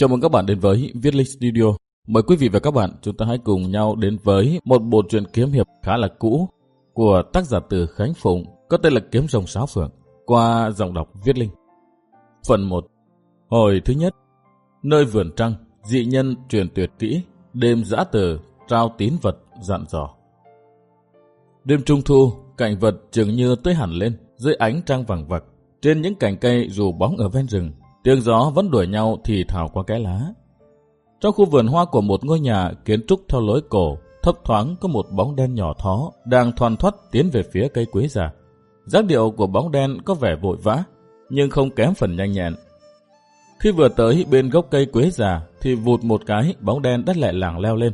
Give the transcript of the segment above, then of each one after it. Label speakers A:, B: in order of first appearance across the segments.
A: Chào mừng các bạn đến với Viết Linh Studio. Mời quý vị và các bạn chúng ta hãy cùng nhau đến với một bộ truyện kiếm hiệp khá là cũ của tác giả từ Khánh Phụng có tên là Kiếm Rồng Sáo Phượng qua giọng đọc Viết Linh. Phần 1 Hồi thứ nhất Nơi vườn trăng, dị nhân truyền tuyệt kỹ, đêm giã từ, trao tín vật, dặn dò. Đêm trung thu, cảnh vật dường như tươi hẳn lên dưới ánh trăng vàng vặc. Trên những cành cây dù bóng ở ven rừng, tiếng gió vẫn đuổi nhau thì thảo qua cái lá. Trong khu vườn hoa của một ngôi nhà kiến trúc theo lối cổ, thấp thoáng có một bóng đen nhỏ thó đang thoăn thoắt tiến về phía cây quế già. Giác điệu của bóng đen có vẻ vội vã, nhưng không kém phần nhanh nhẹn. Khi vừa tới bên gốc cây quế già thì vụt một cái bóng đen đất lẹ làng leo lên.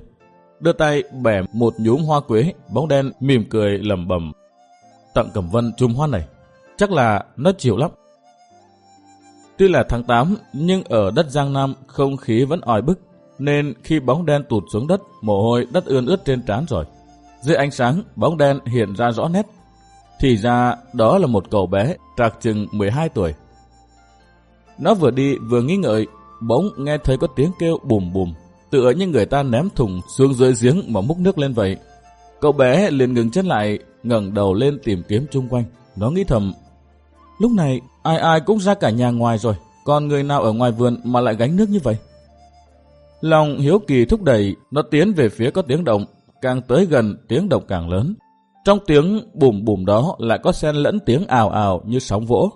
A: Đưa tay bẻ một nhúm hoa quế, bóng đen mỉm cười lầm bầm. Tặng Cẩm Vân chùm hoa này, chắc là nó chịu lắm. Tuy là tháng 8, nhưng ở đất Giang Nam không khí vẫn oi bức, nên khi bóng đen tụt xuống đất, mồ hôi đất ươn ướt trên trán rồi. Dưới ánh sáng, bóng đen hiện ra rõ nét. Thì ra đó là một cậu bé trạc chừng 12 tuổi. Nó vừa đi vừa nghi ngợi, bỗng nghe thấy có tiếng kêu bùm bùm, tựa như người ta ném thùng xuống dưới giếng mà múc nước lên vậy. Cậu bé liền ngừng chân lại, ngẩng đầu lên tìm kiếm chung quanh. Nó nghĩ thầm, lúc này ai ai cũng ra cả nhà ngoài rồi, còn người nào ở ngoài vườn mà lại gánh nước như vậy? Lòng hiếu kỳ thúc đẩy, nó tiến về phía có tiếng động, càng tới gần tiếng động càng lớn. Trong tiếng bùm bùm đó lại có xen lẫn tiếng ào ào như sóng vỗ.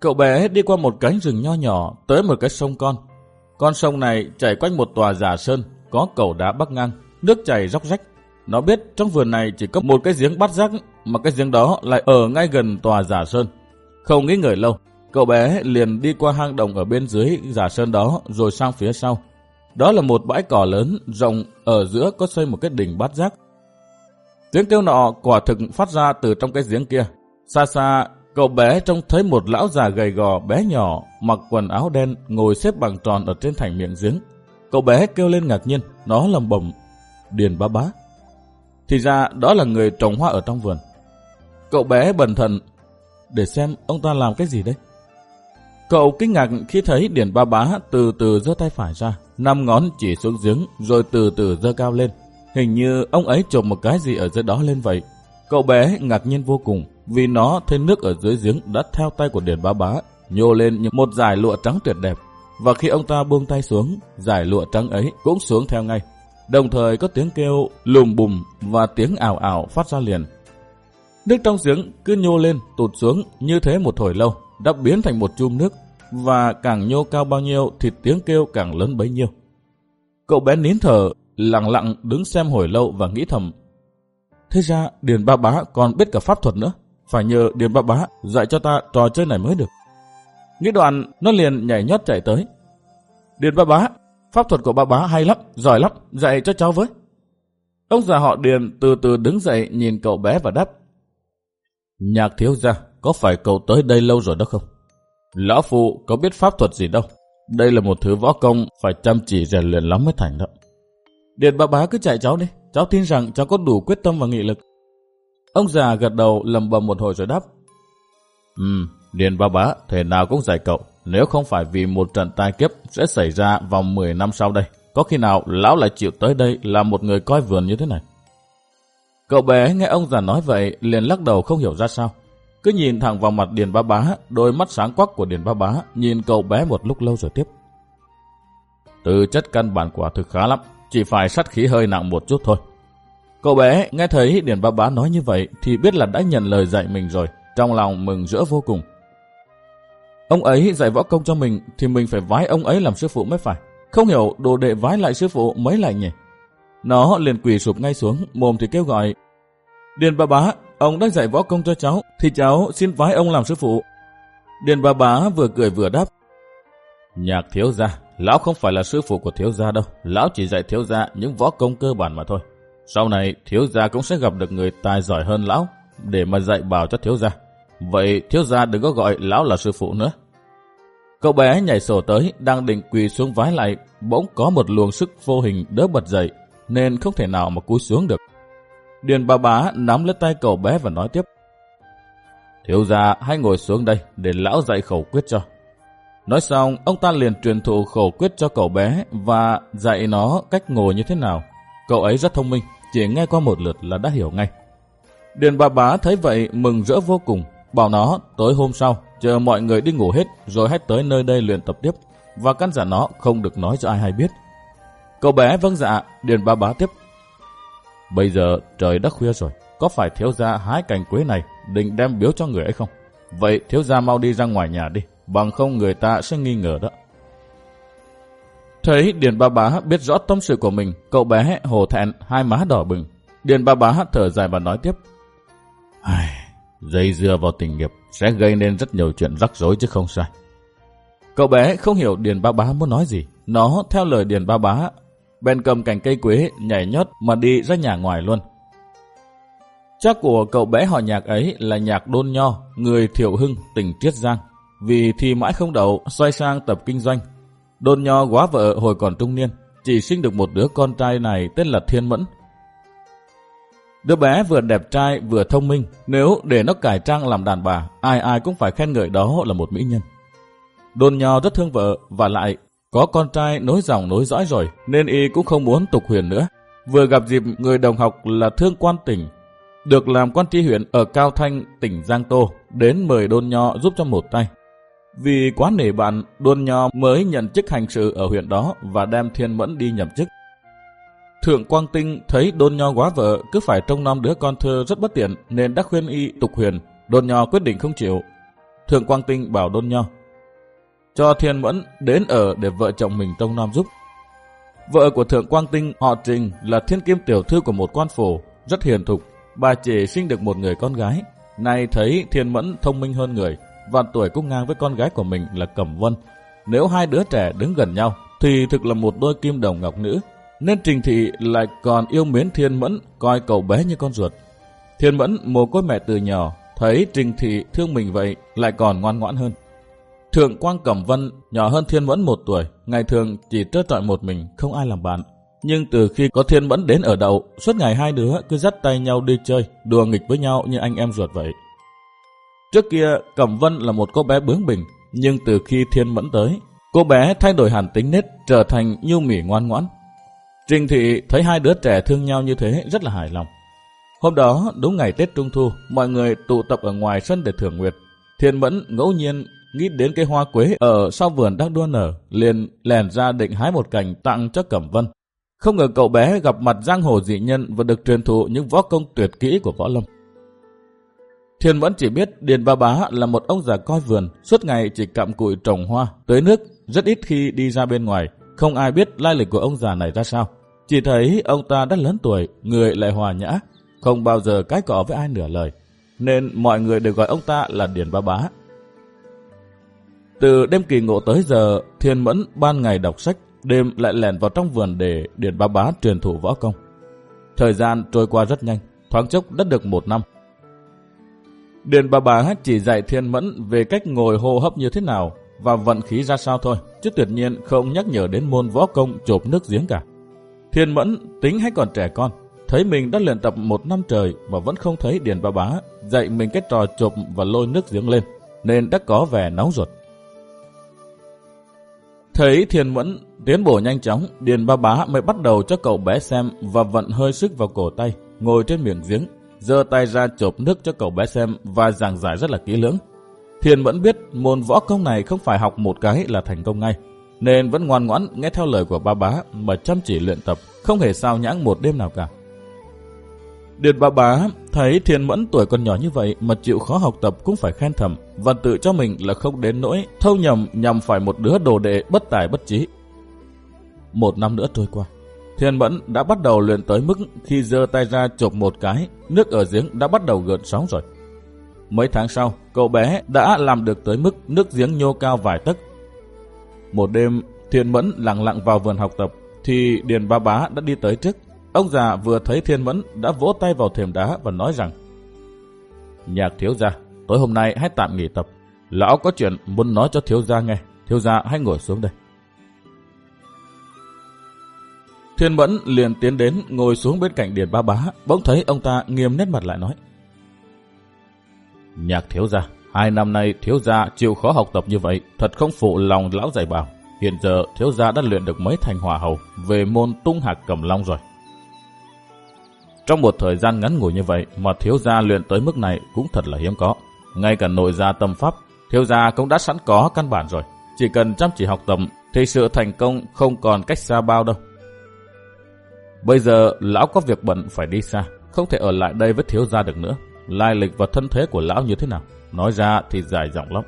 A: Cậu bé đi qua một cánh rừng nho nhỏ tới một cái sông con. Con sông này chảy quanh một tòa giả sơn, có cầu đá bắc ngang, nước chảy róc rách. Nó biết trong vườn này chỉ có một cái giếng bắt rác mà cái giếng đó lại ở ngay gần tòa giả sơn. Không nghĩ ngợi lâu, cậu bé liền đi qua hang động ở bên dưới giả sơn đó rồi sang phía sau. Đó là một bãi cỏ lớn, rộng, ở giữa có xây một cái đỉnh bát giác. Tiếng kêu nọ quả thực phát ra từ trong cái giếng kia. Xa xa, cậu bé trông thấy một lão già gầy gò bé nhỏ, mặc quần áo đen, ngồi xếp bằng tròn ở trên thành miệng giếng. Cậu bé kêu lên ngạc nhiên, nó lầm bầm, Điền bá bá. Thì ra đó là người trồng hoa ở trong vườn. Cậu bé bần thần, để xem ông ta làm cái gì đấy. Cậu kinh ngạc khi thấy điển ba bá từ từ giơ tay phải ra, năm ngón chỉ xuống giếng rồi từ từ giơ cao lên. Hình như ông ấy chụp một cái gì ở dưới đó lên vậy. Cậu bé ngạc nhiên vô cùng vì nó thấy nước ở dưới giếng đã theo tay của điển ba bá nhô lên như một dải lụa trắng tuyệt đẹp. Và khi ông ta buông tay xuống, dải lụa trắng ấy cũng xuống theo ngay. Đồng thời có tiếng kêu lùm bùm và tiếng ảo ảo phát ra liền. Nước trong giếng cứ nhô lên, tụt xuống như thế một hồi lâu, đã biến thành một chum nước, và càng nhô cao bao nhiêu thì tiếng kêu càng lớn bấy nhiêu. Cậu bé nín thở, lặng lặng đứng xem hồi lâu và nghĩ thầm. Thế ra Điền Ba Bá còn biết cả pháp thuật nữa, phải nhờ Điền Ba Bá dạy cho ta trò chơi này mới được. Nghĩ đoạn, nó liền nhảy nhót chạy tới. Điền Ba Bá, pháp thuật của Ba Bá hay lắm, giỏi lắm, dạy cho cháu với. Ông già họ Điền từ từ đứng dậy nhìn cậu bé và đáp. Nhạc thiếu gia, có phải cậu tới đây lâu rồi đó không? Lão Phụ có biết pháp thuật gì đâu. Đây là một thứ võ công phải chăm chỉ rèn luyện lắm mới thành đó. Điền bà bá cứ chạy cháu đi. Cháu tin rằng cháu có đủ quyết tâm và nghị lực. Ông già gật đầu lầm bầm một hồi rồi đáp. ừ Điền bà bá thể nào cũng dạy cậu. Nếu không phải vì một trận tai kiếp sẽ xảy ra vào 10 năm sau đây. Có khi nào lão lại chịu tới đây là một người coi vườn như thế này? Cậu bé nghe ông già nói vậy liền lắc đầu không hiểu ra sao. Cứ nhìn thẳng vào mặt Điền Ba Bá, đôi mắt sáng quắc của Điền Ba Bá nhìn cậu bé một lúc lâu rồi tiếp. Từ chất căn bản quả thực khá lắm, chỉ phải sát khí hơi nặng một chút thôi. Cậu bé nghe thấy Điền Ba Bá nói như vậy thì biết là đã nhận lời dạy mình rồi, trong lòng mừng rỡ vô cùng. Ông ấy dạy võ công cho mình thì mình phải vái ông ấy làm sư phụ mới phải. Không hiểu đồ đệ vái lại sư phụ mấy lại nhỉ? Nó liền quỳ sụp ngay xuống, mồm thì kêu gọi. Điền bà Bá, ông đã dạy võ công cho cháu, thì cháu xin vái ông làm sư phụ. Điền bà Bá vừa cười vừa đáp. Nhạc thiếu gia, lão không phải là sư phụ của thiếu gia đâu, lão chỉ dạy thiếu gia những võ công cơ bản mà thôi. Sau này thiếu gia cũng sẽ gặp được người tài giỏi hơn lão để mà dạy bảo cho thiếu gia. Vậy thiếu gia đừng có gọi lão là sư phụ nữa. Cậu bé nhảy sổ tới, đang định quỳ xuống vái lại, bỗng có một luồng sức vô hình đỡ bật dậy, nên không thể nào mà cúi xuống được. Điền bà bá nắm lấy tay cậu bé và nói tiếp. Thiếu gia hãy ngồi xuống đây để lão dạy khẩu quyết cho. Nói xong, ông ta liền truyền thụ khẩu quyết cho cậu bé và dạy nó cách ngồi như thế nào. Cậu ấy rất thông minh, chỉ nghe qua một lượt là đã hiểu ngay. Điền bà bá thấy vậy mừng rỡ vô cùng, bảo nó tối hôm sau, chờ mọi người đi ngủ hết rồi hãy tới nơi đây luyện tập tiếp và căn dặn nó không được nói cho ai hay biết. Cậu bé vâng dạ, Điền bà bá tiếp. Bây giờ trời đã khuya rồi, có phải thiếu gia hái cành quế này định đem biếu cho người ấy không? Vậy thiếu gia mau đi ra ngoài nhà đi, bằng không người ta sẽ nghi ngờ đó. Thấy Điền Ba Bá biết rõ tâm sự của mình, cậu bé hồ thẹn, hai má đỏ bừng. Điền Ba Bá thở dài và nói tiếp. Ai, dây dưa vào tình nghiệp sẽ gây nên rất nhiều chuyện rắc rối chứ không sai. Cậu bé không hiểu Điền Ba Bá muốn nói gì. Nó theo lời Điền Ba Bá, bèn cầm cành cây quế nhảy nhót mà đi ra nhà ngoài luôn. Cha của cậu bé họ nhạc ấy là nhạc Đôn Nho, người Thiệu Hưng, tỉnh Triết Giang. Vì thi mãi không đậu, xoay sang tập kinh doanh. Đôn Nho quá vợ hồi còn trung niên, chỉ sinh được một đứa con trai này tên là Thiên Mẫn. Đứa bé vừa đẹp trai vừa thông minh, nếu để nó cải trang làm đàn bà, ai ai cũng phải khen ngợi đó là một mỹ nhân. Đôn Nho rất thương vợ và lại có con trai nối dòng nối dõi rồi nên y cũng không muốn tục huyền nữa. Vừa gặp dịp người đồng học là thương quan tỉnh được làm quan tri huyện ở Cao Thanh, tỉnh Giang Tô, đến mời Đôn Nho giúp cho một tay. Vì quá nể bạn, Đôn Nho mới nhận chức hành sự ở huyện đó và đem Thiên Mẫn đi nhậm chức. Thượng Quang Tinh thấy Đôn Nho quá vợ cứ phải trông nom đứa con thơ rất bất tiện nên đã khuyên y tục huyền. Đôn Nho quyết định không chịu. Thượng Quang Tinh bảo Đôn Nho cho Thiên Mẫn đến ở để vợ chồng mình trông nom giúp. Vợ của Thượng Quang Tinh họ Trình là thiên kim tiểu thư của một quan phủ, rất hiền thục, bà chỉ sinh được một người con gái. Nay thấy Thiên Mẫn thông minh hơn người, và tuổi cũng ngang với con gái của mình là Cẩm Vân. Nếu hai đứa trẻ đứng gần nhau, thì thực là một đôi kim đồng ngọc nữ. Nên Trình Thị lại còn yêu mến Thiên Mẫn, coi cậu bé như con ruột. Thiên Mẫn mồ côi mẹ từ nhỏ, thấy Trình Thị thương mình vậy, lại còn ngoan ngoãn hơn. Thượng Quang Cẩm Vân nhỏ hơn Thiên Mẫn một tuổi, ngày thường chỉ trơ trọi một mình, không ai làm bạn. Nhưng từ khi có Thiên Mẫn đến ở đậu, suốt ngày hai đứa cứ dắt tay nhau đi chơi, đùa nghịch với nhau như anh em ruột vậy. Trước kia, Cẩm Vân là một cô bé bướng bỉnh, nhưng từ khi Thiên Mẫn tới, cô bé thay đổi hẳn tính nết, trở thành nhu mỉ ngoan ngoãn. Trình Thị thấy hai đứa trẻ thương nhau như thế rất là hài lòng. Hôm đó, đúng ngày Tết Trung Thu, mọi người tụ tập ở ngoài sân để thưởng nguyệt. Thiên Mẫn ngẫu nhiên nghĩ đến cây hoa quế ở sau vườn đang đua nở, liền lèn ra định hái một cành tặng cho Cẩm Vân. Không ngờ cậu bé gặp mặt giang hồ dị nhân và được truyền thụ những võ công tuyệt kỹ của võ lâm. Thiên vẫn chỉ biết Điền Ba Bá là một ông già coi vườn, suốt ngày chỉ cặm cụi trồng hoa, tới nước, rất ít khi đi ra bên ngoài. Không ai biết lai lịch của ông già này ra sao. Chỉ thấy ông ta đã lớn tuổi, người lại hòa nhã, không bao giờ cái cọ với ai nửa lời. Nên mọi người đều gọi ông ta là Điền Ba Bá. Từ đêm kỳ ngộ tới giờ, Thiên Mẫn ban ngày đọc sách, đêm lại lẻn vào trong vườn để Điền Bá Bá truyền thủ võ công. Thời gian trôi qua rất nhanh, thoáng chốc đã được một năm. Điền bà bá chỉ dạy thiên mẫn về cách ngồi hô hấp như thế nào và vận khí ra sao thôi, chứ tuyệt nhiên không nhắc nhở đến môn võ công chộp nước giếng cả. Thiên mẫn tính hay còn trẻ con, thấy mình đã luyện tập một năm trời mà vẫn không thấy Điền bà bá dạy mình cái trò chộp và lôi nước giếng lên, nên đã có vẻ nóng ruột. Thấy Thiên Mẫn tiến bộ nhanh chóng, Điền Ba Bá mới bắt đầu cho cậu bé xem và vận hơi sức vào cổ tay, ngồi trên miệng giếng, giơ tay ra chộp nước cho cậu bé xem và giảng giải rất là kỹ lưỡng. Thiên vẫn biết môn võ công này không phải học một cái là thành công ngay, nên vẫn ngoan ngoãn nghe theo lời của ba bá mà chăm chỉ luyện tập, không hề sao nhãng một đêm nào cả. Điền ba bá thấy Thiên Mẫn tuổi còn nhỏ như vậy mà chịu khó học tập cũng phải khen thầm và tự cho mình là không đến nỗi thâu nhầm nhằm phải một đứa đồ đệ bất tài bất trí. Một năm nữa trôi qua, Thiên Mẫn đã bắt đầu luyện tới mức khi giơ tay ra chụp một cái, nước ở giếng đã bắt đầu gợn sóng rồi. Mấy tháng sau, cậu bé đã làm được tới mức nước giếng nhô cao vài tấc. Một đêm, Thiên Mẫn lặng lặng vào vườn học tập, thì Điền Ba Bá đã đi tới trước. Ông già vừa thấy Thiên Mẫn đã vỗ tay vào thềm đá và nói rằng Nhạc thiếu gia, tối hôm nay hãy tạm nghỉ tập. Lão có chuyện muốn nói cho thiếu gia nghe. Thiếu gia hãy ngồi xuống đây. Thiên Mẫn liền tiến đến ngồi xuống bên cạnh Điền Ba Bá, bỗng thấy ông ta nghiêm nét mặt lại nói. Nhạc thiếu gia, Hai năm nay thiếu gia chịu khó học tập như vậy, thật không phụ lòng lão dạy bảo. Hiện giờ thiếu gia đã luyện được mấy thành hỏa hầu về môn tung hạc cầm long rồi. Trong một thời gian ngắn ngủi như vậy mà thiếu gia luyện tới mức này cũng thật là hiếm có. Ngay cả nội gia tâm pháp, thiếu gia cũng đã sẵn có căn bản rồi. Chỉ cần chăm chỉ học tập thì sự thành công không còn cách xa bao đâu. Bây giờ lão có việc bận phải đi xa, không thể ở lại đây với thiếu gia được nữa. Lai lịch và thân thế của lão như thế nào? Nói ra thì dài dòng lắm.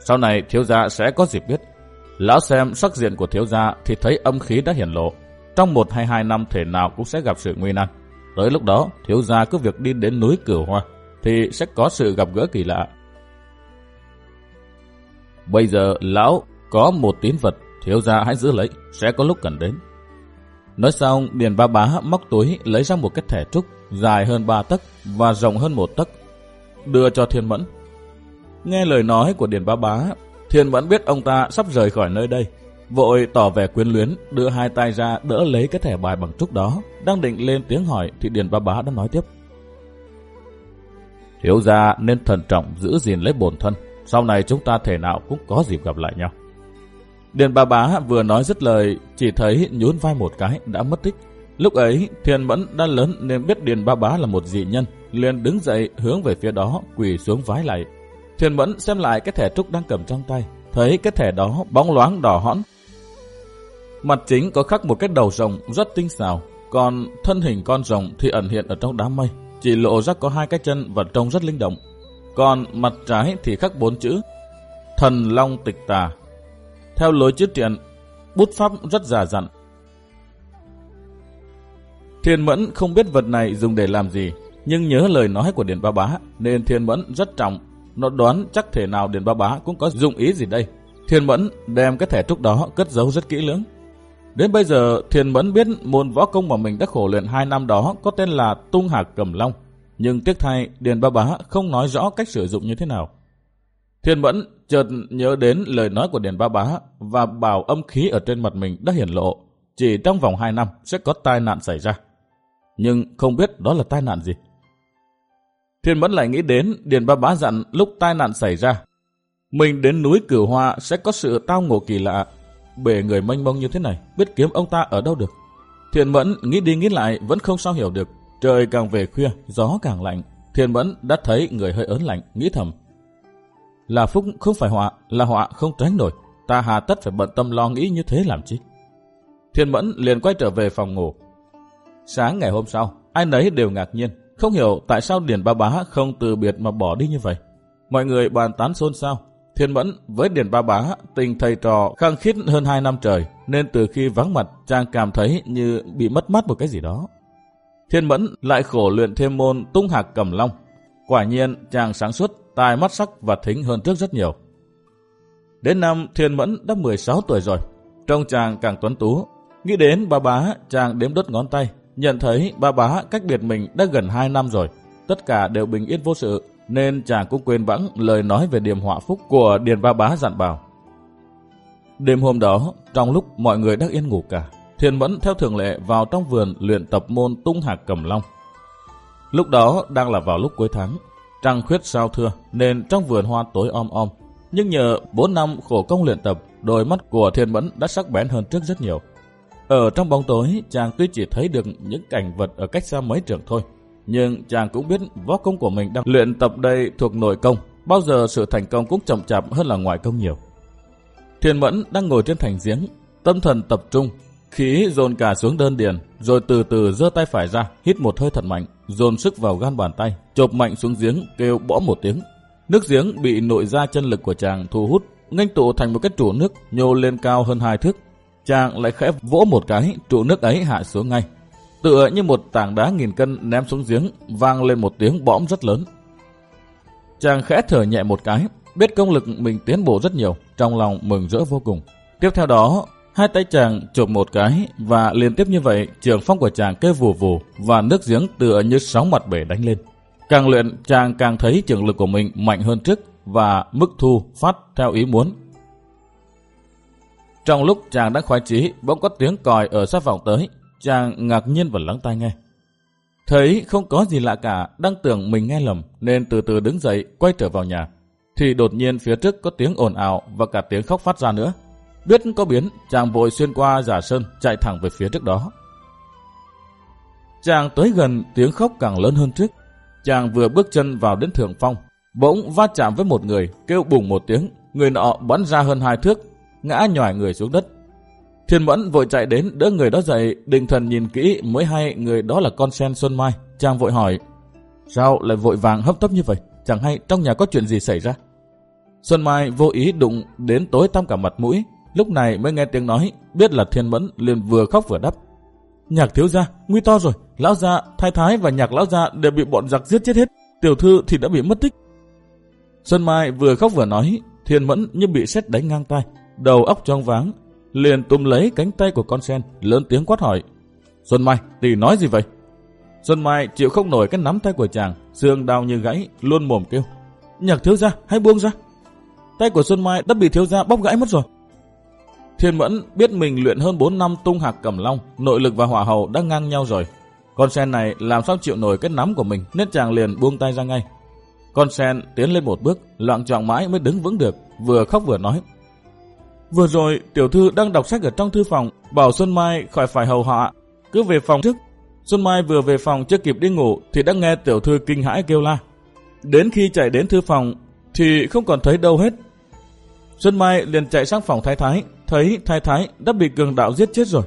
A: Sau này thiếu gia sẽ có dịp biết. Lão xem sắc diện của thiếu gia thì thấy âm khí đã hiển lộ. Trong một hay hai năm thể nào cũng sẽ gặp sự nguy nan. Tới lúc đó, thiếu gia cứ việc đi đến núi Cửu Hoa, thì sẽ có sự gặp gỡ kỳ lạ. Bây giờ, lão có một tín vật, thiếu gia hãy giữ lấy, sẽ có lúc cần đến. Nói xong, Điền Ba Bá móc túi lấy ra một cái thẻ trúc dài hơn ba tấc và rộng hơn một tấc, đưa cho Thiên Mẫn. Nghe lời nói của Điền Ba Bá, Thiên Mẫn biết ông ta sắp rời khỏi nơi đây, Vội tỏ vẻ quyến luyến, đưa hai tay ra đỡ lấy cái thẻ bài bằng trúc đó. Đang định lên tiếng hỏi thì Điền Ba Bá đã nói tiếp. Thiếu gia nên thận trọng giữ gìn lấy bổn thân. Sau này chúng ta thể nào cũng có dịp gặp lại nhau. Điền Ba Bá vừa nói dứt lời, chỉ thấy nhún vai một cái đã mất tích. Lúc ấy, Thiên Mẫn đã lớn nên biết Điền Ba Bá là một dị nhân, liền đứng dậy hướng về phía đó, quỳ xuống vái lại. Thiên Mẫn xem lại cái thẻ trúc đang cầm trong tay, thấy cái thẻ đó bóng loáng đỏ hõn, Mặt chính có khắc một cái đầu rồng rất tinh xảo, còn thân hình con rồng thì ẩn hiện ở trong đám mây, chỉ lộ ra có hai cái chân và trông rất linh động. Còn mặt trái thì khắc bốn chữ Thần Long Tịch Tà. Theo lối chữ truyện, bút pháp rất già dặn. Thiên Mẫn không biết vật này dùng để làm gì, nhưng nhớ lời nói của Điền Ba Bá nên Thiên Mẫn rất trọng. Nó đoán chắc thể nào Điền Ba Bá cũng có dụng ý gì đây. Thiên Mẫn đem cái thẻ trúc đó cất giấu rất kỹ lưỡng, Đến bây giờ, Thiền Mẫn biết môn võ công mà mình đã khổ luyện hai năm đó có tên là Tung Hạc Cầm Long. Nhưng tiếc thay, Điền Ba Bá không nói rõ cách sử dụng như thế nào. Thiền Mẫn chợt nhớ đến lời nói của Điền Ba Bá và bảo âm khí ở trên mặt mình đã hiển lộ. Chỉ trong vòng hai năm sẽ có tai nạn xảy ra. Nhưng không biết đó là tai nạn gì. Thiên Mẫn lại nghĩ đến Điền Ba Bá dặn lúc tai nạn xảy ra. Mình đến núi Cửu Hoa sẽ có sự tao ngộ kỳ lạ bể người mênh mông như thế này, biết kiếm ông ta ở đâu được. Thiền Mẫn nghĩ đi nghĩ lại vẫn không sao hiểu được. Trời càng về khuya, gió càng lạnh. Thiền Mẫn đã thấy người hơi ớn lạnh, nghĩ thầm. Là phúc không phải họa, là họa không tránh nổi. Ta hà tất phải bận tâm lo nghĩ như thế làm chi. Thiền Mẫn liền quay trở về phòng ngủ. Sáng ngày hôm sau, ai nấy đều ngạc nhiên. Không hiểu tại sao Điền Ba Bá không từ biệt mà bỏ đi như vậy. Mọi người bàn tán xôn xao. Thiên Mẫn với Điền Ba Bá tình thầy trò khăng khít hơn 2 năm trời, nên từ khi vắng mặt chàng cảm thấy như bị mất mắt một cái gì đó. Thiên Mẫn lại khổ luyện thêm môn tung hạc cầm long. Quả nhiên chàng sáng suốt, tài mắt sắc và thính hơn trước rất nhiều. Đến năm Thiên Mẫn đã 16 tuổi rồi, trông chàng càng tuấn tú. Nghĩ đến ba bá, chàng đếm đốt ngón tay, nhận thấy ba bá cách biệt mình đã gần 2 năm rồi. Tất cả đều bình yên vô sự, nên chàng cũng quên bẵng lời nói về điểm họa phúc của Điền Ba Bá dặn bảo. Đêm hôm đó, trong lúc mọi người đang yên ngủ cả, Thiền Mẫn theo thường lệ vào trong vườn luyện tập môn tung hạc cầm long. Lúc đó đang là vào lúc cuối tháng, trăng khuyết sao thưa nên trong vườn hoa tối om om. Nhưng nhờ 4 năm khổ công luyện tập, đôi mắt của Thiên Mẫn đã sắc bén hơn trước rất nhiều. Ở trong bóng tối, chàng tuy chỉ thấy được những cảnh vật ở cách xa mấy trường thôi, nhưng chàng cũng biết võ công của mình đang luyện tập đây thuộc nội công, bao giờ sự thành công cũng chậm chạp hơn là ngoại công nhiều. thiên Mẫn đang ngồi trên thành giếng, tâm thần tập trung, khí dồn cả xuống đơn điền, rồi từ từ giơ tay phải ra, hít một hơi thật mạnh, dồn sức vào gan bàn tay, chộp mạnh xuống giếng, kêu bõ một tiếng. Nước giếng bị nội ra chân lực của chàng thu hút, nghênh tụ thành một cái trụ nước nhô lên cao hơn hai thước. Chàng lại khẽ vỗ một cái, trụ nước ấy hạ xuống ngay, tựa như một tảng đá nghìn cân ném xuống giếng, vang lên một tiếng bõm rất lớn. Chàng khẽ thở nhẹ một cái, biết công lực mình tiến bộ rất nhiều, trong lòng mừng rỡ vô cùng. Tiếp theo đó, hai tay chàng chụp một cái và liên tiếp như vậy, trường phong của chàng kêu vù vù và nước giếng tựa như sóng mặt bể đánh lên. Càng luyện, chàng càng thấy trường lực của mình mạnh hơn trước và mức thu phát theo ý muốn. Trong lúc chàng đang khoái trí, bỗng có tiếng còi ở sát vọng tới, Chàng ngạc nhiên và lắng tai nghe. Thấy không có gì lạ cả, đang tưởng mình nghe lầm, nên từ từ đứng dậy, quay trở vào nhà. thì đột nhiên phía trước có tiếng ồn ào và cả tiếng khóc phát ra nữa. Biết có biến, chàng vội xuyên qua giả sơn chạy thẳng về phía trước đó. Chàng tới gần tiếng khóc càng lớn hơn trước. Chàng vừa bước chân vào đến thượng phong, bỗng va chạm với một người, kêu bùng một tiếng, người nọ bắn ra hơn hai thước, ngã nhòi người xuống đất. Thiên Mẫn vội chạy đến đỡ người đó dậy, định thần nhìn kỹ mới hay người đó là con sen Xuân Mai. Chàng vội hỏi, sao lại vội vàng hấp tấp như vậy? Chẳng hay trong nhà có chuyện gì xảy ra? Xuân Mai vô ý đụng đến tối tăm cả mặt mũi, lúc này mới nghe tiếng nói, biết là Thiên Mẫn liền vừa khóc vừa đắp. Nhạc thiếu gia, nguy to rồi, lão gia, thái thái và nhạc lão gia đều bị bọn giặc giết chết hết, tiểu thư thì đã bị mất tích. Xuân Mai vừa khóc vừa nói, Thiên Mẫn như bị sét đánh ngang tay, đầu óc choáng váng, liền túm lấy cánh tay của con sen, lớn tiếng quát hỏi. Xuân Mai, tỷ nói gì vậy? Xuân Mai chịu không nổi cái nắm tay của chàng, xương đau như gãy, luôn mồm kêu. Nhạc thiếu gia, hãy buông ra. Tay của Xuân Mai đã bị thiếu gia bóp gãy mất rồi. Thiên Mẫn biết mình luyện hơn 4 năm tung hạc cẩm long, nội lực và hỏa hầu đã ngang nhau rồi. Con sen này làm sao chịu nổi cái nắm của mình nên chàng liền buông tay ra ngay. Con sen tiến lên một bước, loạn trọng mãi mới đứng vững được, vừa khóc vừa nói. Vừa rồi, tiểu thư đang đọc sách ở trong thư phòng, bảo Xuân Mai khỏi phải hầu hạ, cứ về phòng trước. Xuân Mai vừa về phòng chưa kịp đi ngủ thì đã nghe tiểu thư kinh hãi kêu la. Đến khi chạy đến thư phòng thì không còn thấy đâu hết. Xuân Mai liền chạy sang phòng thái thái, thấy thái thái đã bị cường đạo giết chết rồi.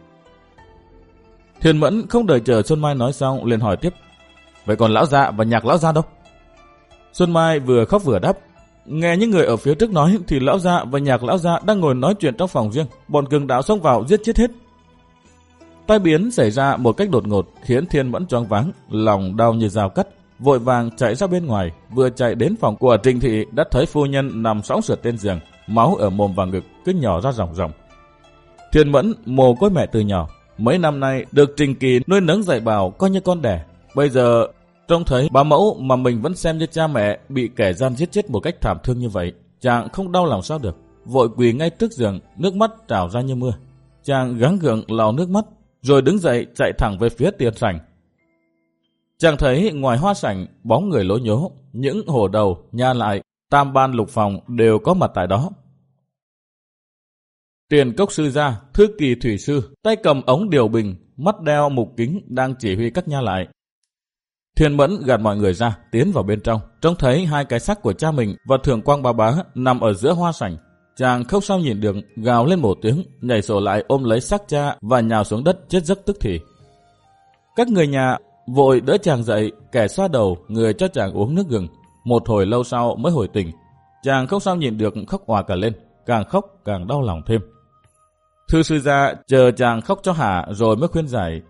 A: Thiền Mẫn không đợi chờ Xuân Mai nói xong liền hỏi tiếp. Vậy còn lão gia và nhạc lão gia đâu? Xuân Mai vừa khóc vừa đáp. Nghe những người ở phía trước nói thì lão gia và nhạc lão gia đang ngồi nói chuyện trong phòng riêng. Bọn cường đạo xông vào giết chết hết. Tai biến xảy ra một cách đột ngột khiến Thiên Mẫn choáng váng, lòng đau như dao cắt, vội vàng chạy ra bên ngoài, vừa chạy đến phòng của Trình Thị đã thấy phu nhân nằm sóng sượt trên giường, máu ở mồm và ngực cứ nhỏ ra ròng ròng. Thiên Mẫn mồ côi mẹ từ nhỏ, mấy năm nay được Trình Kỳ nuôi nấng dạy bảo coi như con đẻ. Bây giờ trông thấy bà mẫu mà mình vẫn xem như cha mẹ bị kẻ gian giết chết một cách thảm thương như vậy, chàng không đau lòng sao được. Vội quỳ ngay trước giường, nước mắt trào ra như mưa. Chàng gắng gượng lau nước mắt, rồi đứng dậy chạy thẳng về phía tiền sảnh. Chàng thấy ngoài hoa sảnh bóng người lố nhố, những hồ đầu, nha lại, tam ban lục phòng đều có mặt tại đó. Tiền cốc sư gia, thư kỳ thủy sư, tay cầm ống điều bình, mắt đeo mục kính đang chỉ huy các nha lại. Thiên mẫn gạt mọi người ra, tiến vào bên trong, trông thấy hai cái xác của cha mình và thường quang bà bá nằm ở giữa hoa sảnh. Chàng không sao nhìn được, gào lên một tiếng, nhảy sổ lại ôm lấy xác cha và nhào xuống đất chết giấc tức thì. Các người nhà vội đỡ chàng dậy, kẻ xoa đầu, người cho chàng uống nước gừng. Một hồi lâu sau mới hồi tỉnh. Chàng không sao nhìn được khóc hòa cả lên, càng khóc càng đau lòng thêm. Thư sư gia chờ chàng khóc cho hả rồi mới khuyên giải.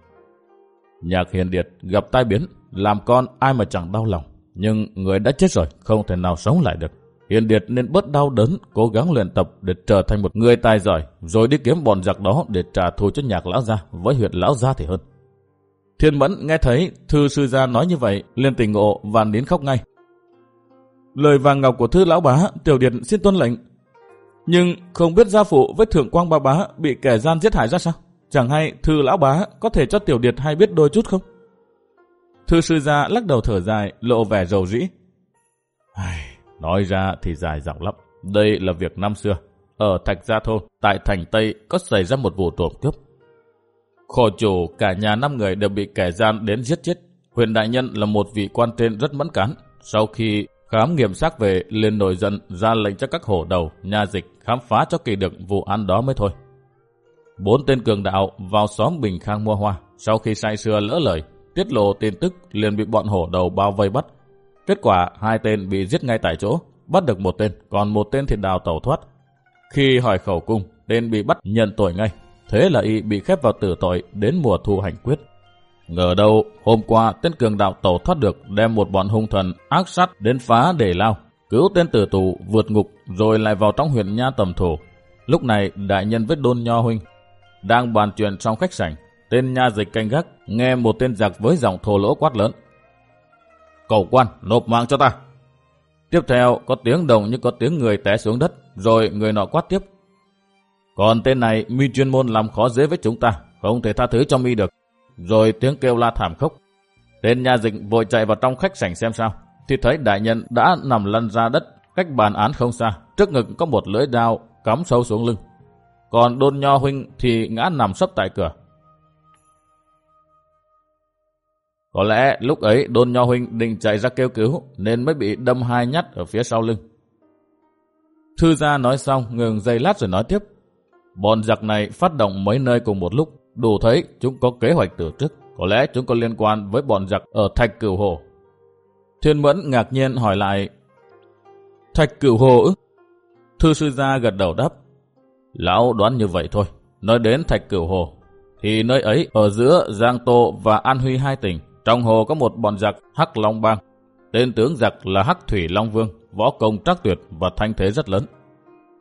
A: Nhạc hiền điệt gặp tai biến, làm con ai mà chẳng đau lòng. Nhưng người đã chết rồi, không thể nào sống lại được. Hiền điệt nên bớt đau đớn, cố gắng luyện tập để trở thành một người tài giỏi, rồi đi kiếm bọn giặc đó để trả thù cho nhạc lão gia, với huyện lão gia thì hơn. Thiên Mẫn nghe thấy thư sư gia nói như vậy, liền tỉnh ngộ và nín khóc ngay. Lời vàng ngọc của thư lão bá, tiểu điệt xin tuân lệnh, nhưng không biết gia phụ với thượng quang ba bá bị kẻ gian giết hại ra sao? Chẳng hay thư lão bá có thể cho tiểu điệt hay biết đôi chút không? Thư sư gia lắc đầu thở dài, lộ vẻ rầu rĩ. Nói ra thì dài dòng lắm. Đây là việc năm xưa. Ở Thạch Gia Thôn, tại thành Tây có xảy ra một vụ trộm cướp. Khổ chủ cả nhà năm người đều bị kẻ gian đến giết chết. Huyền Đại Nhân là một vị quan trên rất mẫn cán. Sau khi Khám nghiệm xác về liền nổi giận ra lệnh cho các hổ đầu, nhà dịch khám phá cho kỳ được vụ án đó mới thôi. Bốn tên cường đạo vào xóm Bình Khang mua hoa, sau khi say sưa lỡ lời, tiết lộ tin tức liền bị bọn hổ đầu bao vây bắt. Kết quả hai tên bị giết ngay tại chỗ, bắt được một tên, còn một tên thì đào tẩu thoát. Khi hỏi khẩu cung, tên bị bắt nhận tội ngay. Thế là y bị khép vào tử tội đến mùa thu hành quyết. Ngờ đâu, hôm qua tên cường đạo tẩu thoát được đem một bọn hung thần ác sát đến phá để lao, cứu tên tử tù vượt ngục rồi lại vào trong huyện nha tầm thủ. Lúc này đại nhân với đôn nho huynh đang bàn chuyện trong khách sảnh. Tên nha dịch canh gác nghe một tên giặc với giọng thô lỗ quát lớn. Cầu quan, nộp mạng cho ta. Tiếp theo có tiếng đồng như có tiếng người té xuống đất, rồi người nọ quát tiếp. Còn tên này mi chuyên môn làm khó dễ với chúng ta, không thể tha thứ cho mi được rồi tiếng kêu la thảm khốc. Tên nhà dịch vội chạy vào trong khách sảnh xem sao, thì thấy đại nhân đã nằm lăn ra đất, cách bàn án không xa, trước ngực có một lưỡi dao cắm sâu xuống lưng. Còn đôn nho huynh thì ngã nằm sấp tại cửa. Có lẽ lúc ấy đôn nho huynh định chạy ra kêu cứu nên mới bị đâm hai nhát ở phía sau lưng. Thư gia nói xong ngừng giây lát rồi nói tiếp. Bọn giặc này phát động mấy nơi cùng một lúc, đủ thấy chúng có kế hoạch từ trước. Có lẽ chúng có liên quan với bọn giặc ở Thạch Cửu Hồ. Thiên Mẫn ngạc nhiên hỏi lại, Thạch Cửu Hồ ư? Thư sư gia gật đầu đáp, Lão đoán như vậy thôi. Nói đến Thạch Cửu Hồ, thì nơi ấy ở giữa Giang Tô và An Huy hai tỉnh, trong hồ có một bọn giặc Hắc Long Bang. Tên tướng giặc là Hắc Thủy Long Vương, võ công trắc tuyệt và thanh thế rất lớn.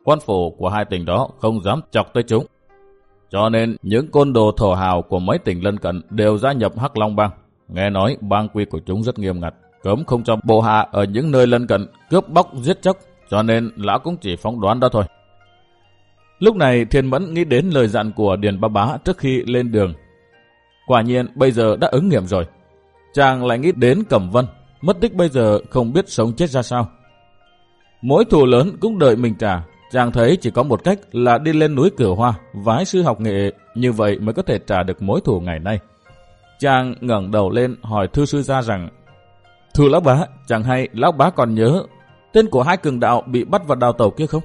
A: Quan phủ của hai tỉnh đó không dám chọc tới chúng. Cho nên những côn đồ thổ hào của mấy tỉnh lân cận đều gia nhập Hắc Long Bang. Nghe nói bang quy của chúng rất nghiêm ngặt, cấm không cho bộ hạ ở những nơi lân cận cướp bóc giết chóc, cho nên lão cũng chỉ phóng đoán đó thôi. Lúc này Thiên Mẫn nghĩ đến lời dặn của Điền Ba Bá trước khi lên đường. Quả nhiên bây giờ đã ứng nghiệm rồi. Chàng lại nghĩ đến Cẩm Vân, mất tích bây giờ không biết sống chết ra sao. Mỗi thù lớn cũng đợi mình trả, chàng thấy chỉ có một cách là đi lên núi Cửa Hoa, vái sư học nghệ, như vậy mới có thể trả được mối thù ngày nay. Chàng ngẩng đầu lên hỏi thư sư gia rằng, Thưa lão bá, chẳng hay lão bá còn nhớ tên của hai cường đạo bị bắt vào đào tàu kia không?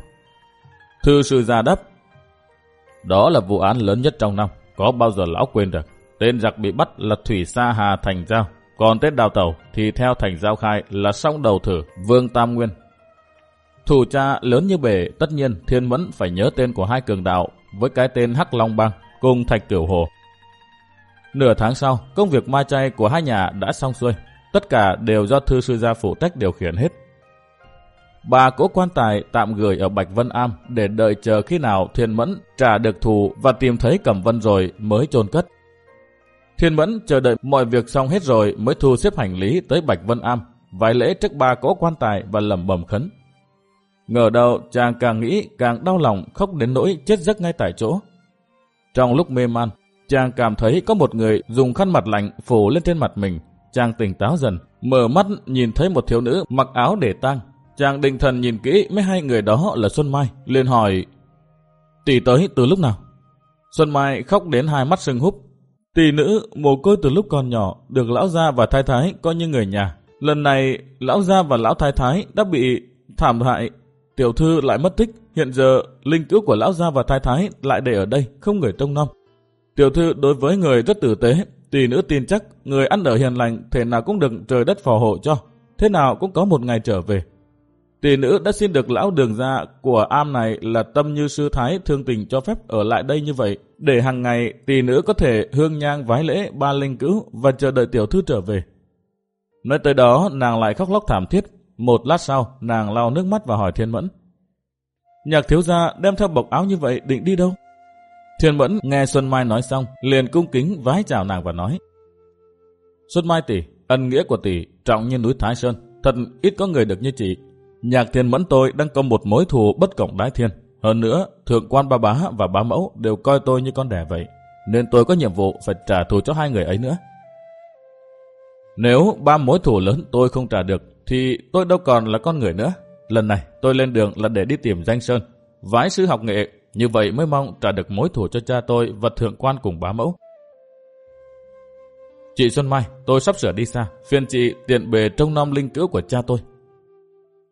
A: Thư sư gia đáp, đó là vụ án lớn nhất trong năm, có bao giờ lão quên được. Tên giặc bị bắt là Thủy Sa Hà Thành Giao, còn tên đào tàu thì theo Thành Giao khai là song đầu thử Vương Tam Nguyên. Thủ cha lớn như bể, tất nhiên Thiên Mẫn phải nhớ tên của hai cường đạo với cái tên Hắc Long Bang cùng Thạch Cửu Hồ. Nửa tháng sau, công việc ma chay của hai nhà đã xong xuôi. Tất cả đều do thư sư gia phụ trách điều khiển hết. Bà cố quan tài tạm gửi ở Bạch Vân Am để đợi chờ khi nào Thiên Mẫn trả được thù và tìm thấy Cẩm Vân rồi mới chôn cất. Thiên Mẫn chờ đợi mọi việc xong hết rồi mới thu xếp hành lý tới Bạch Vân Am, vài lễ trước ba cố quan tài và lẩm bẩm khấn. Ngờ đâu chàng càng nghĩ càng đau lòng khóc đến nỗi chết giấc ngay tại chỗ. Trong lúc mê man, chàng cảm thấy có một người dùng khăn mặt lạnh phủ lên trên mặt mình. Chàng tỉnh táo dần, mở mắt nhìn thấy một thiếu nữ mặc áo để tang. Chàng định thần nhìn kỹ mấy hai người đó là Xuân Mai, liền hỏi Tỷ tới từ lúc nào? Xuân Mai khóc đến hai mắt sưng húp, Tỷ nữ mồ côi từ lúc còn nhỏ, được lão gia và thái thái coi như người nhà. Lần này, lão gia và lão thái thái đã bị thảm hại. Tiểu thư lại mất tích, hiện giờ linh cữu của lão gia và thái thái lại để ở đây, không người trông nom. Tiểu thư đối với người rất tử tế, tỷ nữ tin chắc người ăn ở hiền lành thể nào cũng được trời đất phò hộ cho. Thế nào cũng có một ngày trở về. Tỷ nữ đã xin được lão đường gia của am này là tâm như sư thái thương tình cho phép ở lại đây như vậy, để hàng ngày tỷ nữ có thể hương nhang vái lễ ba linh cữu và chờ đợi tiểu thư trở về. Nói tới đó, nàng lại khóc lóc thảm thiết. Một lát sau, nàng lau nước mắt và hỏi Thiên Mẫn. Nhạc thiếu gia đem theo bọc áo như vậy định đi đâu? Thiên Mẫn nghe Xuân Mai nói xong, liền cung kính vái chào nàng và nói. Xuân Mai tỷ, ân nghĩa của tỷ trọng như núi Thái Sơn, thật ít có người được như chị. Nhạc thiên mẫn tôi đang có một mối thù bất cộng đái thiên. Hơn nữa, thượng quan ba bá và bá mẫu đều coi tôi như con đẻ vậy. Nên tôi có nhiệm vụ phải trả thù cho hai người ấy nữa. Nếu ba mối thù lớn tôi không trả được, thì tôi đâu còn là con người nữa. Lần này tôi lên đường là để đi tìm danh sơn, vái sư học nghệ, như vậy mới mong trả được mối thù cho cha tôi và thượng quan cùng bá mẫu. Chị Xuân Mai, tôi sắp sửa đi xa, phiền chị tiện bề trông nom linh cữu của cha tôi.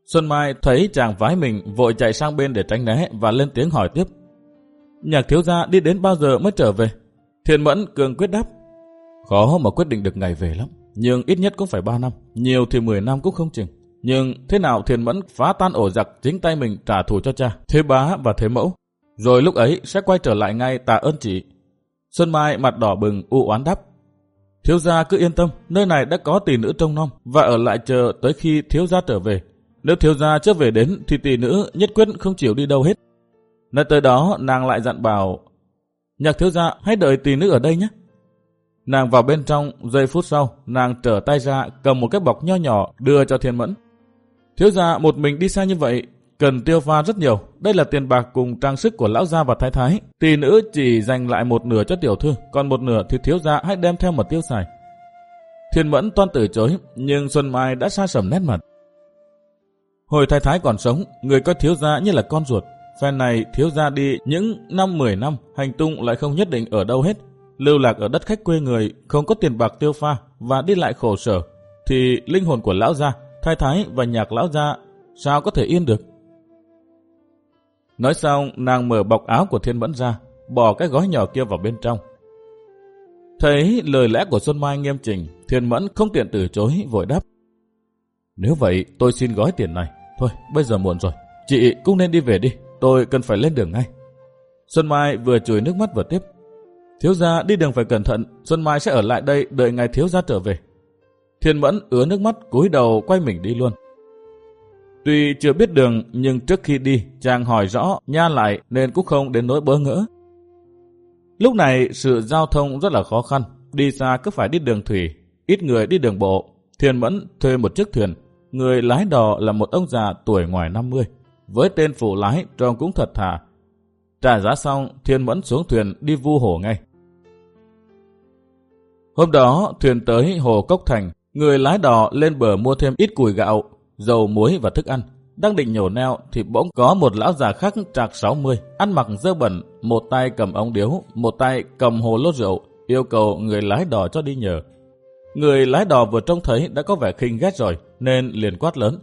A: Xuân Mai thấy chàng vái mình vội chạy sang bên để tránh né và lên tiếng hỏi tiếp. Nhạc thiếu gia đi đến bao giờ mới trở về? Thiền Mẫn cường quyết đáp. Khó mà quyết định được ngày về lắm. Nhưng ít nhất cũng phải 3 năm. Nhiều thì 10 năm cũng không chừng. Nhưng thế nào Thiền Mẫn phá tan ổ giặc chính tay mình trả thù cho cha, thế bá và thế mẫu. Rồi lúc ấy sẽ quay trở lại ngay tạ ơn chị. Xuân Mai mặt đỏ bừng u oán đáp. Thiếu gia cứ yên tâm, nơi này đã có tỷ nữ trông nom và ở lại chờ tới khi thiếu gia trở về nếu thiếu gia chưa về đến thì tỷ nữ nhất quyết không chịu đi đâu hết. Nói tới đó nàng lại dặn bảo Nhạc thiếu gia hãy đợi tỷ nữ ở đây nhé. Nàng vào bên trong, giây phút sau, nàng trở tay ra cầm một cái bọc nho nhỏ đưa cho thiên mẫn. Thiếu gia một mình đi xa như vậy, cần tiêu pha rất nhiều. Đây là tiền bạc cùng trang sức của lão gia và thái thái. Tỷ nữ chỉ dành lại một nửa cho tiểu thư, còn một nửa thì thiếu gia hãy đem theo một tiêu xài. Thiên mẫn toan từ chối, nhưng Xuân Mai đã xa sầm nét mặt. Hồi thái thái còn sống, người có thiếu gia như là con ruột. Phen này thiếu gia đi những năm 10 năm, hành tung lại không nhất định ở đâu hết. Lưu lạc ở đất khách quê người, không có tiền bạc tiêu pha và đi lại khổ sở. Thì linh hồn của lão gia, thái thái và nhạc lão gia sao có thể yên được. Nói xong, nàng mở bọc áo của thiên mẫn ra, bỏ cái gói nhỏ kia vào bên trong. Thấy lời lẽ của Xuân Mai nghiêm chỉnh, thiên mẫn không tiện từ chối, vội đáp. Nếu vậy, tôi xin gói tiền này. Thôi, bây giờ muộn rồi. Chị cũng nên đi về đi, tôi cần phải lên đường ngay. Xuân Mai vừa chùi nước mắt vừa tiếp. Thiếu gia đi đường phải cẩn thận, Xuân Mai sẽ ở lại đây đợi ngài thiếu gia trở về. Thiên Mẫn ứa nước mắt cúi đầu quay mình đi luôn. Tuy chưa biết đường nhưng trước khi đi chàng hỏi rõ nha lại nên cũng không đến nỗi bỡ ngỡ. Lúc này sự giao thông rất là khó khăn, đi xa cứ phải đi đường thủy, ít người đi đường bộ. Thiên Mẫn thuê một chiếc thuyền, người lái đò là một ông già tuổi ngoài 50, với tên phụ lái trông cũng thật thà. Trả giá xong, Thiên Mẫn xuống thuyền đi vu hồ ngay. Hôm đó, thuyền tới hồ Cốc Thành, người lái đò lên bờ mua thêm ít củi gạo, dầu muối và thức ăn. Đang định nhổ neo thì bỗng có một lão già khác trạc 60, ăn mặc dơ bẩn, một tay cầm ống điếu, một tay cầm hồ lốt rượu, yêu cầu người lái đò cho đi nhờ. Người lái đò vừa trông thấy đã có vẻ khinh ghét rồi, nên liền quát lớn.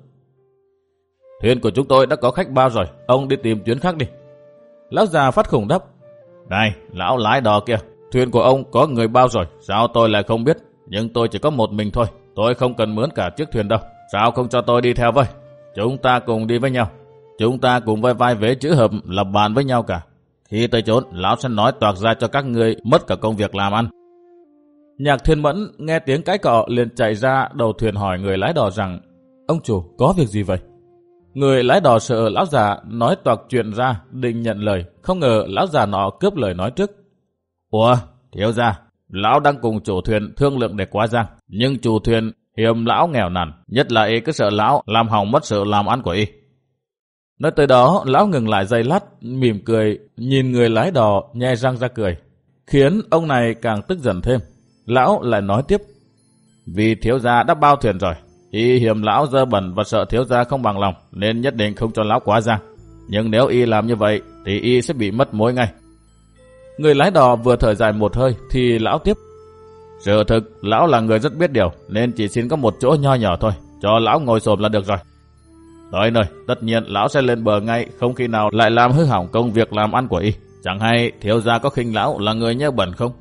A: Thuyền của chúng tôi đã có khách bao rồi, ông đi tìm chuyến khác đi. Lão già phát khủng đáp. Này, lão lái đò kia, thuyền của ông có người bao rồi, sao tôi lại không biết? Nhưng tôi chỉ có một mình thôi, tôi không cần mướn cả chiếc thuyền đâu. Sao không cho tôi đi theo với? Chúng ta cùng đi với nhau. Chúng ta cùng vai vai vế chữ hợp lập bàn với nhau cả. Khi tới trốn, lão sẽ nói toạc ra cho các người mất cả công việc làm ăn. Nhạc thiên mẫn nghe tiếng cái cọ liền chạy ra đầu thuyền hỏi người lái đò rằng Ông chủ, có việc gì vậy? Người lái đò sợ lão già nói toạc chuyện ra, định nhận lời. Không ngờ lão già nọ cướp lời nói trước. Ủa, thiếu ra, lão đang cùng chủ thuyền thương lượng để qua giang. Nhưng chủ thuyền hiểm lão nghèo nàn, nhất là y cứ sợ lão làm hỏng mất sự làm ăn của y. Nói tới đó, lão ngừng lại giây lát, mỉm cười, nhìn người lái đò nhe răng ra cười, khiến ông này càng tức giận thêm. Lão lại nói tiếp, vì thiếu gia đã bao thuyền rồi, y hiểm lão dơ bẩn và sợ thiếu gia không bằng lòng, nên nhất định không cho lão quá ra. Nhưng nếu y làm như vậy, thì y sẽ bị mất mối ngay. Người lái đò vừa thở dài một hơi, thì lão tiếp, sự thực, lão là người rất biết điều, nên chỉ xin có một chỗ nho nhỏ thôi, cho lão ngồi xổm là được rồi. Tới nơi, tất nhiên lão sẽ lên bờ ngay, không khi nào lại làm hư hỏng công việc làm ăn của y. Chẳng hay thiếu gia có khinh lão là người nhớ bẩn không?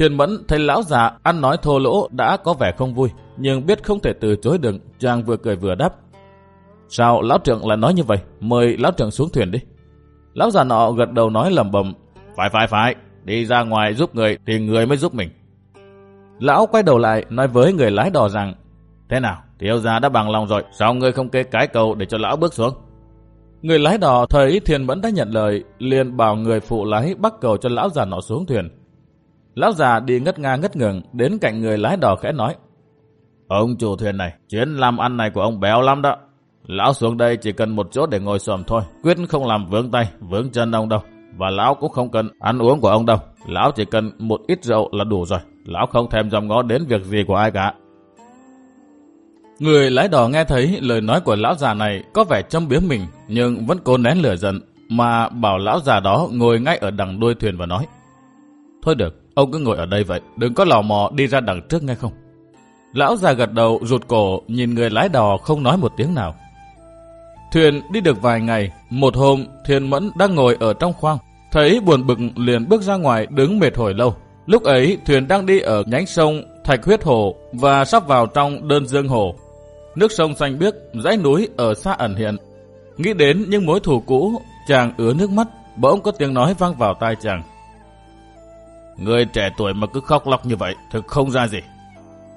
A: Thiên Mẫn thấy lão già ăn nói thô lỗ đã có vẻ không vui, nhưng biết không thể từ chối được, chàng vừa cười vừa đáp. Sao lão trưởng lại nói như vậy? Mời lão trưởng xuống thuyền đi. Lão già nọ gật đầu nói lầm bầm. Phải phải phải, đi ra ngoài giúp người thì người mới giúp mình. Lão quay đầu lại nói với người lái đò rằng Thế nào, thiếu gia đã bằng lòng rồi, sao ngươi không kê cái cầu để cho lão bước xuống? Người lái đò thấy Thiên Mẫn đã nhận lời, liền bảo người phụ lái bắt cầu cho lão già nọ xuống thuyền. Lão già đi ngất nga ngất ngừng đến cạnh người lái đò khẽ nói. Ông chủ thuyền này, chuyến làm ăn này của ông béo lắm đó. Lão xuống đây chỉ cần một chỗ để ngồi xòm thôi, quyết không làm vướng tay, vướng chân ông đâu. Và lão cũng không cần ăn uống của ông đâu, lão chỉ cần một ít rượu là đủ rồi. Lão không thèm dòm ngó đến việc gì của ai cả. Người lái đò nghe thấy lời nói của lão già này có vẻ châm biếm mình, nhưng vẫn cố nén lửa giận, mà bảo lão già đó ngồi ngay ở đằng đuôi thuyền và nói. Thôi được, ông cứ ngồi ở đây vậy, đừng có lò mò đi ra đằng trước nghe không. Lão già gật đầu rụt cổ nhìn người lái đò không nói một tiếng nào. Thuyền đi được vài ngày, một hôm Thiên Mẫn đang ngồi ở trong khoang, thấy buồn bực liền bước ra ngoài đứng mệt hồi lâu, Lúc ấy, thuyền đang đi ở nhánh sông Thạch Huyết Hồ và sắp vào trong đơn dương hồ. Nước sông xanh biếc, dãy núi ở xa ẩn hiện. Nghĩ đến những mối thù cũ, chàng ứa nước mắt, bỗng có tiếng nói vang vào tai chàng. Người trẻ tuổi mà cứ khóc lóc như vậy, thực không ra gì.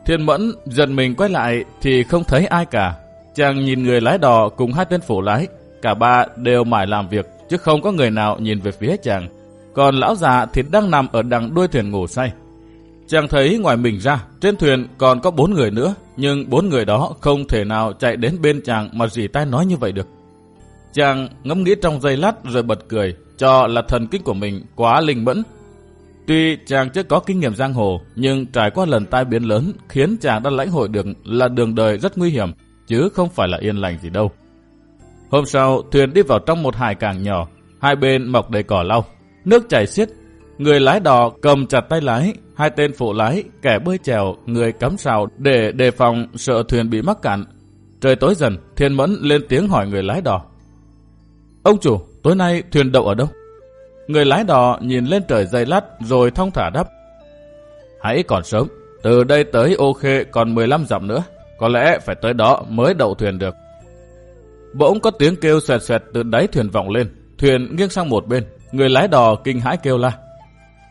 A: Thiên mẫn dần mình quay lại thì không thấy ai cả. Chàng nhìn người lái đò cùng hai tên phủ lái, cả ba đều mải làm việc, chứ không có người nào nhìn về phía chàng. Còn lão già thì đang nằm ở đằng đuôi thuyền ngủ say. Chàng thấy ngoài mình ra, trên thuyền còn có bốn người nữa, nhưng bốn người đó không thể nào chạy đến bên chàng mà dì tai nói như vậy được. Chàng ngẫm nghĩ trong giây lát rồi bật cười, cho là thần kinh của mình quá linh mẫn. Tuy chàng chưa có kinh nghiệm giang hồ, nhưng trải qua lần tai biến lớn khiến chàng đã lãnh hội được là đường đời rất nguy hiểm. chứ không phải là yên lành gì đâu. Hôm sau, thuyền đi vào trong một hải cảng nhỏ, hai bên mọc đầy cỏ lau. Nước chảy xiết, người lái đò cầm chặt tay lái, hai tên phụ lái, kẻ bơi chèo, người cắm sào để đề phòng sợ thuyền bị mắc cạn. Trời tối dần, Thiên Mẫn lên tiếng hỏi người lái đò. Ông chủ, tối nay thuyền đậu ở đâu? Người lái đò nhìn lên trời dây lát rồi thong thả đáp. Hãy còn sớm, từ đây tới ô khê còn 15 dặm nữa, có lẽ phải tới đó mới đậu thuyền được. Bỗng có tiếng kêu xoẹt xoẹt từ đáy thuyền vọng lên, thuyền nghiêng sang một bên, người lái đò kinh hãi kêu la.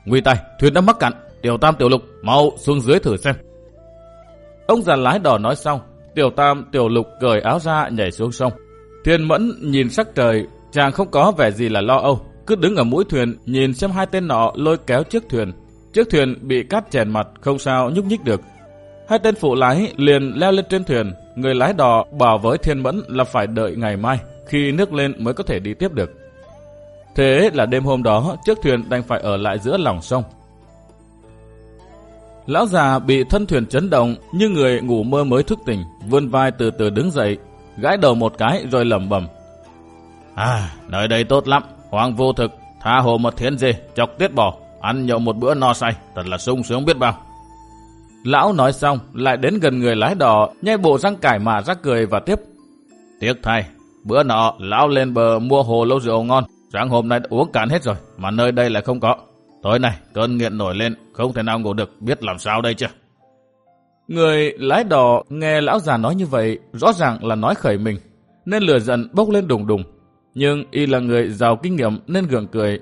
A: Nguy tay, thuyền đã mắc cạn, tiểu tam tiểu lục, mau xuống dưới thử xem. Ông già lái đò nói xong, tiểu tam tiểu lục cởi áo ra nhảy xuống sông. Thiên mẫn nhìn sắc trời, chàng không có vẻ gì là lo âu, cứ đứng ở mũi thuyền nhìn xem hai tên nọ lôi kéo chiếc thuyền. Chiếc thuyền bị cát chèn mặt không sao nhúc nhích được. Hai tên phụ lái liền leo lên trên thuyền, người lái đò bảo với Thiên Mẫn là phải đợi ngày mai, khi nước lên mới có thể đi tiếp được. Thế là đêm hôm đó, chiếc thuyền đành phải ở lại giữa lòng sông. Lão già bị thân thuyền chấn động như người ngủ mơ mới thức tỉnh, vươn vai từ từ đứng dậy, gãi đầu một cái rồi lẩm bẩm. À, nơi đây tốt lắm, hoang vô thực, tha hồ một thiên dê, chọc tiết bò, ăn nhậu một bữa no say, thật là sung sướng biết bao. Lão nói xong, lại đến gần người lái đò, nhai bộ răng cải mà rắc cười và tiếp. Tiếc thay, bữa nọ lão lên bờ mua hồ lâu rượu ngon, sáng hôm nay đã uống cạn hết rồi, mà nơi đây lại không có. Tối nay, cơn nghiện nổi lên, không thể nào ngủ được, biết làm sao đây chứ. Người lái đò nghe lão già nói như vậy, rõ ràng là nói khởi mình, nên lửa giận bốc lên đùng đùng. Nhưng y là người giàu kinh nghiệm nên gượng cười.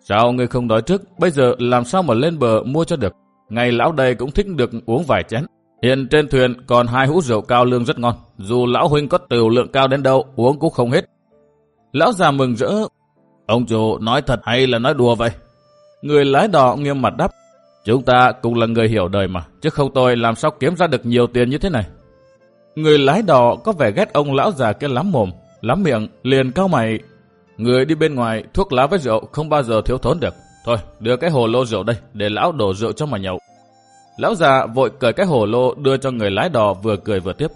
A: Sao người không nói trước, bây giờ làm sao mà lên bờ mua cho được? Ngày lão đây cũng thích được uống vài chén. Hiện trên thuyền còn hai hũ rượu cao lương rất ngon. Dù lão huynh có tiểu lượng cao đến đâu, uống cũng không hết. Lão già mừng rỡ. Ông chủ nói thật hay là nói đùa vậy? Người lái đò nghiêm mặt đáp. Chúng ta cũng là người hiểu đời mà, chứ không tôi làm sao kiếm ra được nhiều tiền như thế này. Người lái đò có vẻ ghét ông lão già kia lắm mồm, lắm miệng, liền cao mày. Người đi bên ngoài, thuốc lá với rượu không bao giờ thiếu thốn được. Thôi, đưa cái hồ lô rượu đây, để lão đổ rượu cho mà nhậu. Lão già vội cởi cái hồ lô đưa cho người lái đò vừa cười vừa tiếp.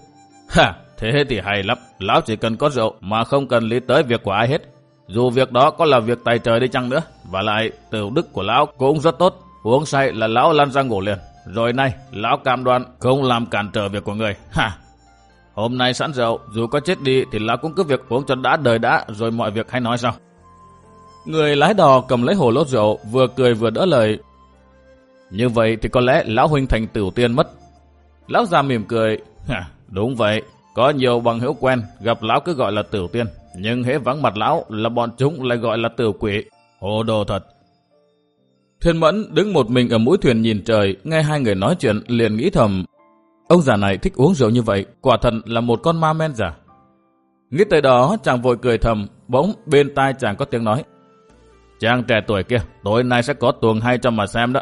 A: Ha, thế thì hay lắm, lão chỉ cần có rượu mà không cần lý tới việc của ai hết. Dù việc đó có là việc tài trời đi chăng nữa, và lại tiểu đức của lão cũng rất tốt. Uống say là lão lăn ra ngủ liền. Rồi nay, lão cam đoan không làm cản trở việc của người. Ha! Hôm nay sẵn rượu, dù có chết đi thì lão cũng cứ việc uống cho đã đời đã, rồi mọi việc hay nói sao. Người lái đò cầm lấy hồ lốt rượu, vừa cười vừa đỡ lời. Như vậy thì có lẽ lão huynh thành tiểu tiên mất. Lão già mỉm cười. Đúng vậy, có nhiều bằng hữu quen, gặp lão cứ gọi là tiểu tiên. Nhưng hễ vắng mặt lão là bọn chúng lại gọi là tiểu quỷ. Hồ đồ thật. Thiên Mẫn đứng một mình ở mũi thuyền nhìn trời, nghe hai người nói chuyện liền nghĩ thầm. Ông già này thích uống rượu như vậy, quả thật là một con ma men giả. Nghĩ tới đó chàng vội cười thầm, bỗng bên tai chàng có tiếng nói. Chàng trẻ tuổi kia, tối nay sẽ có tuồng hay cho mà xem đó.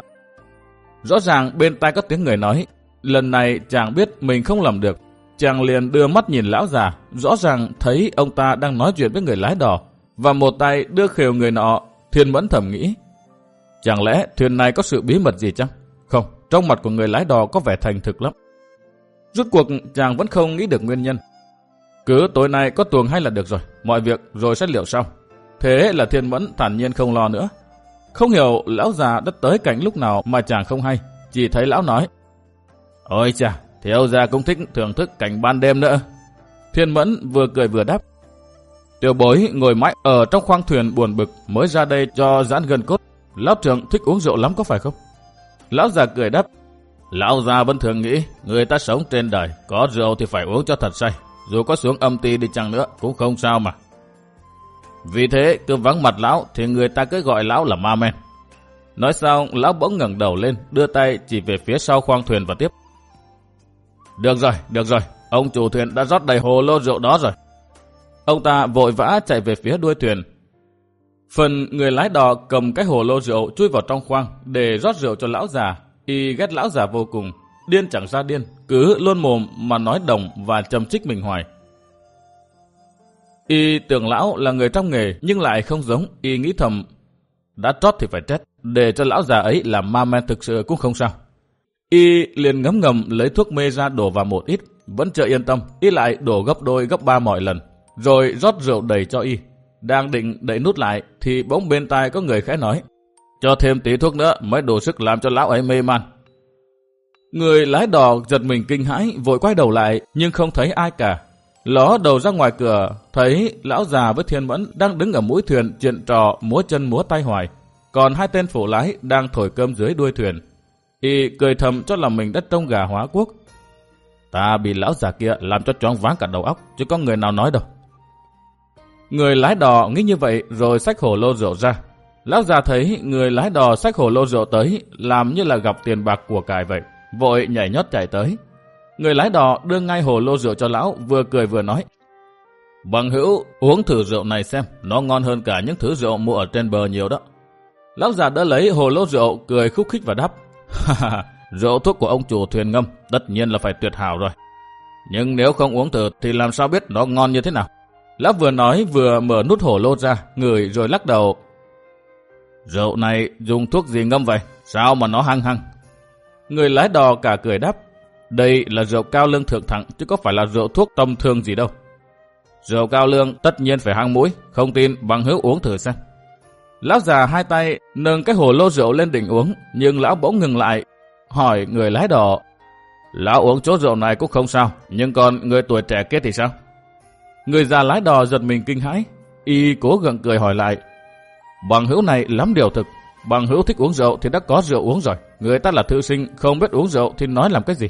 A: Rõ ràng bên tai có tiếng người nói, lần này chàng biết mình không làm được. Chàng liền đưa mắt nhìn lão già, rõ ràng thấy ông ta đang nói chuyện với người lái đò, và một tay đưa khều người nọ, thiên mẫn thầm nghĩ. Chẳng lẽ thuyền này có sự bí mật gì chăng? Không, trong mặt của người lái đò có vẻ thành thực lắm. Rút cuộc chàng vẫn không nghĩ được nguyên nhân. Cứ tối nay có tuồng hay là được rồi, mọi việc rồi xét liệu sau. Thế là thiên mẫn thản nhiên không lo nữa. Không hiểu lão già đã tới cảnh lúc nào mà chàng không hay, chỉ thấy lão nói. Ôi chà, thiếu gia cũng thích thưởng thức cảnh ban đêm nữa. Thiên mẫn vừa cười vừa đáp. Tiểu bối ngồi mãi ở trong khoang thuyền buồn bực mới ra đây cho giãn gần cốt. Lão trưởng thích uống rượu lắm có phải không? Lão già cười đáp. Lão già vẫn thường nghĩ người ta sống trên đời có rượu thì phải uống cho thật say. Dù có xuống âm ti đi chăng nữa cũng không sao mà. Vì thế cứ vắng mặt lão thì người ta cứ gọi lão là ma men. Nói xong, lão bỗng ngẩng đầu lên, đưa tay chỉ về phía sau khoang thuyền và tiếp. Được rồi, được rồi, ông chủ thuyền đã rót đầy hồ lô rượu đó rồi. Ông ta vội vã chạy về phía đuôi thuyền. Phần người lái đò cầm cái hồ lô rượu chui vào trong khoang để rót rượu cho lão già. Y ghét lão già vô cùng, điên chẳng ra điên, cứ luôn mồm mà nói đồng và châm trích mình hoài. Y tưởng lão là người trong nghề nhưng lại không giống, y nghĩ thầm đã trót thì phải chết, để cho lão già ấy làm ma men thực sự cũng không sao. Y liền ngấm ngầm lấy thuốc mê ra đổ vào một ít, vẫn chưa yên tâm, y lại đổ gấp đôi gấp ba mọi lần, rồi rót rượu đầy cho y. Đang định đẩy nút lại thì bỗng bên tai có người khẽ nói, cho thêm tí thuốc nữa mới đủ sức làm cho lão ấy mê man. Người lái đò giật mình kinh hãi, vội quay đầu lại, nhưng không thấy ai cả. Ló đầu ra ngoài cửa, thấy lão già với thiên mẫn đang đứng ở mũi thuyền chuyện trò múa chân múa tay hoài. Còn hai tên phụ lái đang thổi cơm dưới đuôi thuyền. Y cười thầm cho lòng mình đất trông gà hóa quốc. Ta bị lão già kia làm cho choáng váng cả đầu óc, chứ có người nào nói đâu. Người lái đò nghĩ như vậy rồi xách hồ lô rượu ra. Lão già thấy người lái đò xách hồ lô rượu tới, làm như là gặp tiền bạc của cải vậy vội nhảy nhót chạy tới. Người lái đò đưa ngay hồ lô rượu cho lão, vừa cười vừa nói. Bằng hữu, uống thử rượu này xem, nó ngon hơn cả những thứ rượu mua ở trên bờ nhiều đó. Lão già đã lấy hồ lô rượu, cười khúc khích và đáp. rượu thuốc của ông chủ thuyền ngâm, tất nhiên là phải tuyệt hảo rồi. Nhưng nếu không uống thử thì làm sao biết nó ngon như thế nào? Lão vừa nói vừa mở nút hồ lô ra, ngửi rồi lắc đầu. Rượu này dùng thuốc gì ngâm vậy? Sao mà nó hăng hăng, Người lái đò cả cười đáp, đây là rượu cao lương thượng thẳng chứ có phải là rượu thuốc tầm thường gì đâu. Rượu cao lương tất nhiên phải hăng mũi, không tin bằng hữu uống thử xem. Lão già hai tay nâng cái hồ lô rượu lên đỉnh uống, nhưng lão bỗng ngừng lại, hỏi người lái đò. Lão uống chỗ rượu này cũng không sao, nhưng còn người tuổi trẻ kia thì sao? Người già lái đò giật mình kinh hãi, y cố gượng cười hỏi lại. Bằng hữu này lắm điều thực, Bằng hữu thích uống rượu thì đã có rượu uống rồi. Người ta là thư sinh, không biết uống rượu thì nói làm cái gì.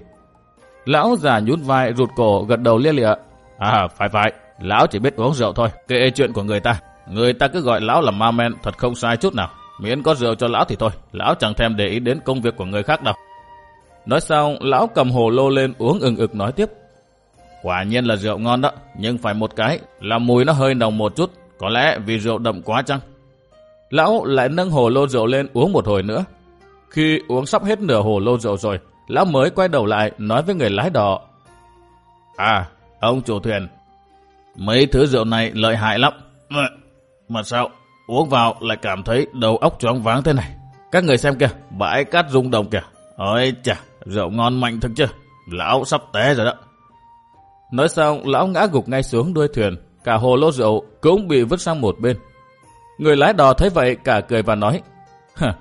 A: Lão già nhún vai rụt cổ gật đầu lia lịa. À phải phải, lão chỉ biết uống rượu thôi, kệ chuyện của người ta. Người ta cứ gọi lão là ma men thật không sai chút nào. Miễn có rượu cho lão thì thôi, lão chẳng thèm để ý đến công việc của người khác đâu. Nói xong, lão cầm hồ lô lên uống ừng ực nói tiếp. Quả nhiên là rượu ngon đó, nhưng phải một cái là mùi nó hơi nồng một chút. Có lẽ vì rượu đậm quá chăng? Lão lại nâng hồ lô rượu lên uống một hồi nữa. Khi uống sắp hết nửa hồ lô rượu rồi, lão mới quay đầu lại nói với người lái đò. À, ông chủ thuyền, mấy thứ rượu này lợi hại lắm. Mà, mà sao, uống vào lại cảm thấy đầu óc choáng váng thế này. Các người xem kìa, bãi cát rung đồng kìa. Ôi chà, rượu ngon mạnh thật chứ. Lão sắp té rồi đó. Nói xong, lão ngã gục ngay xuống đuôi thuyền. Cả hồ lô rượu cũng bị vứt sang một bên. Người lái đò thấy vậy cả cười và nói, Hả,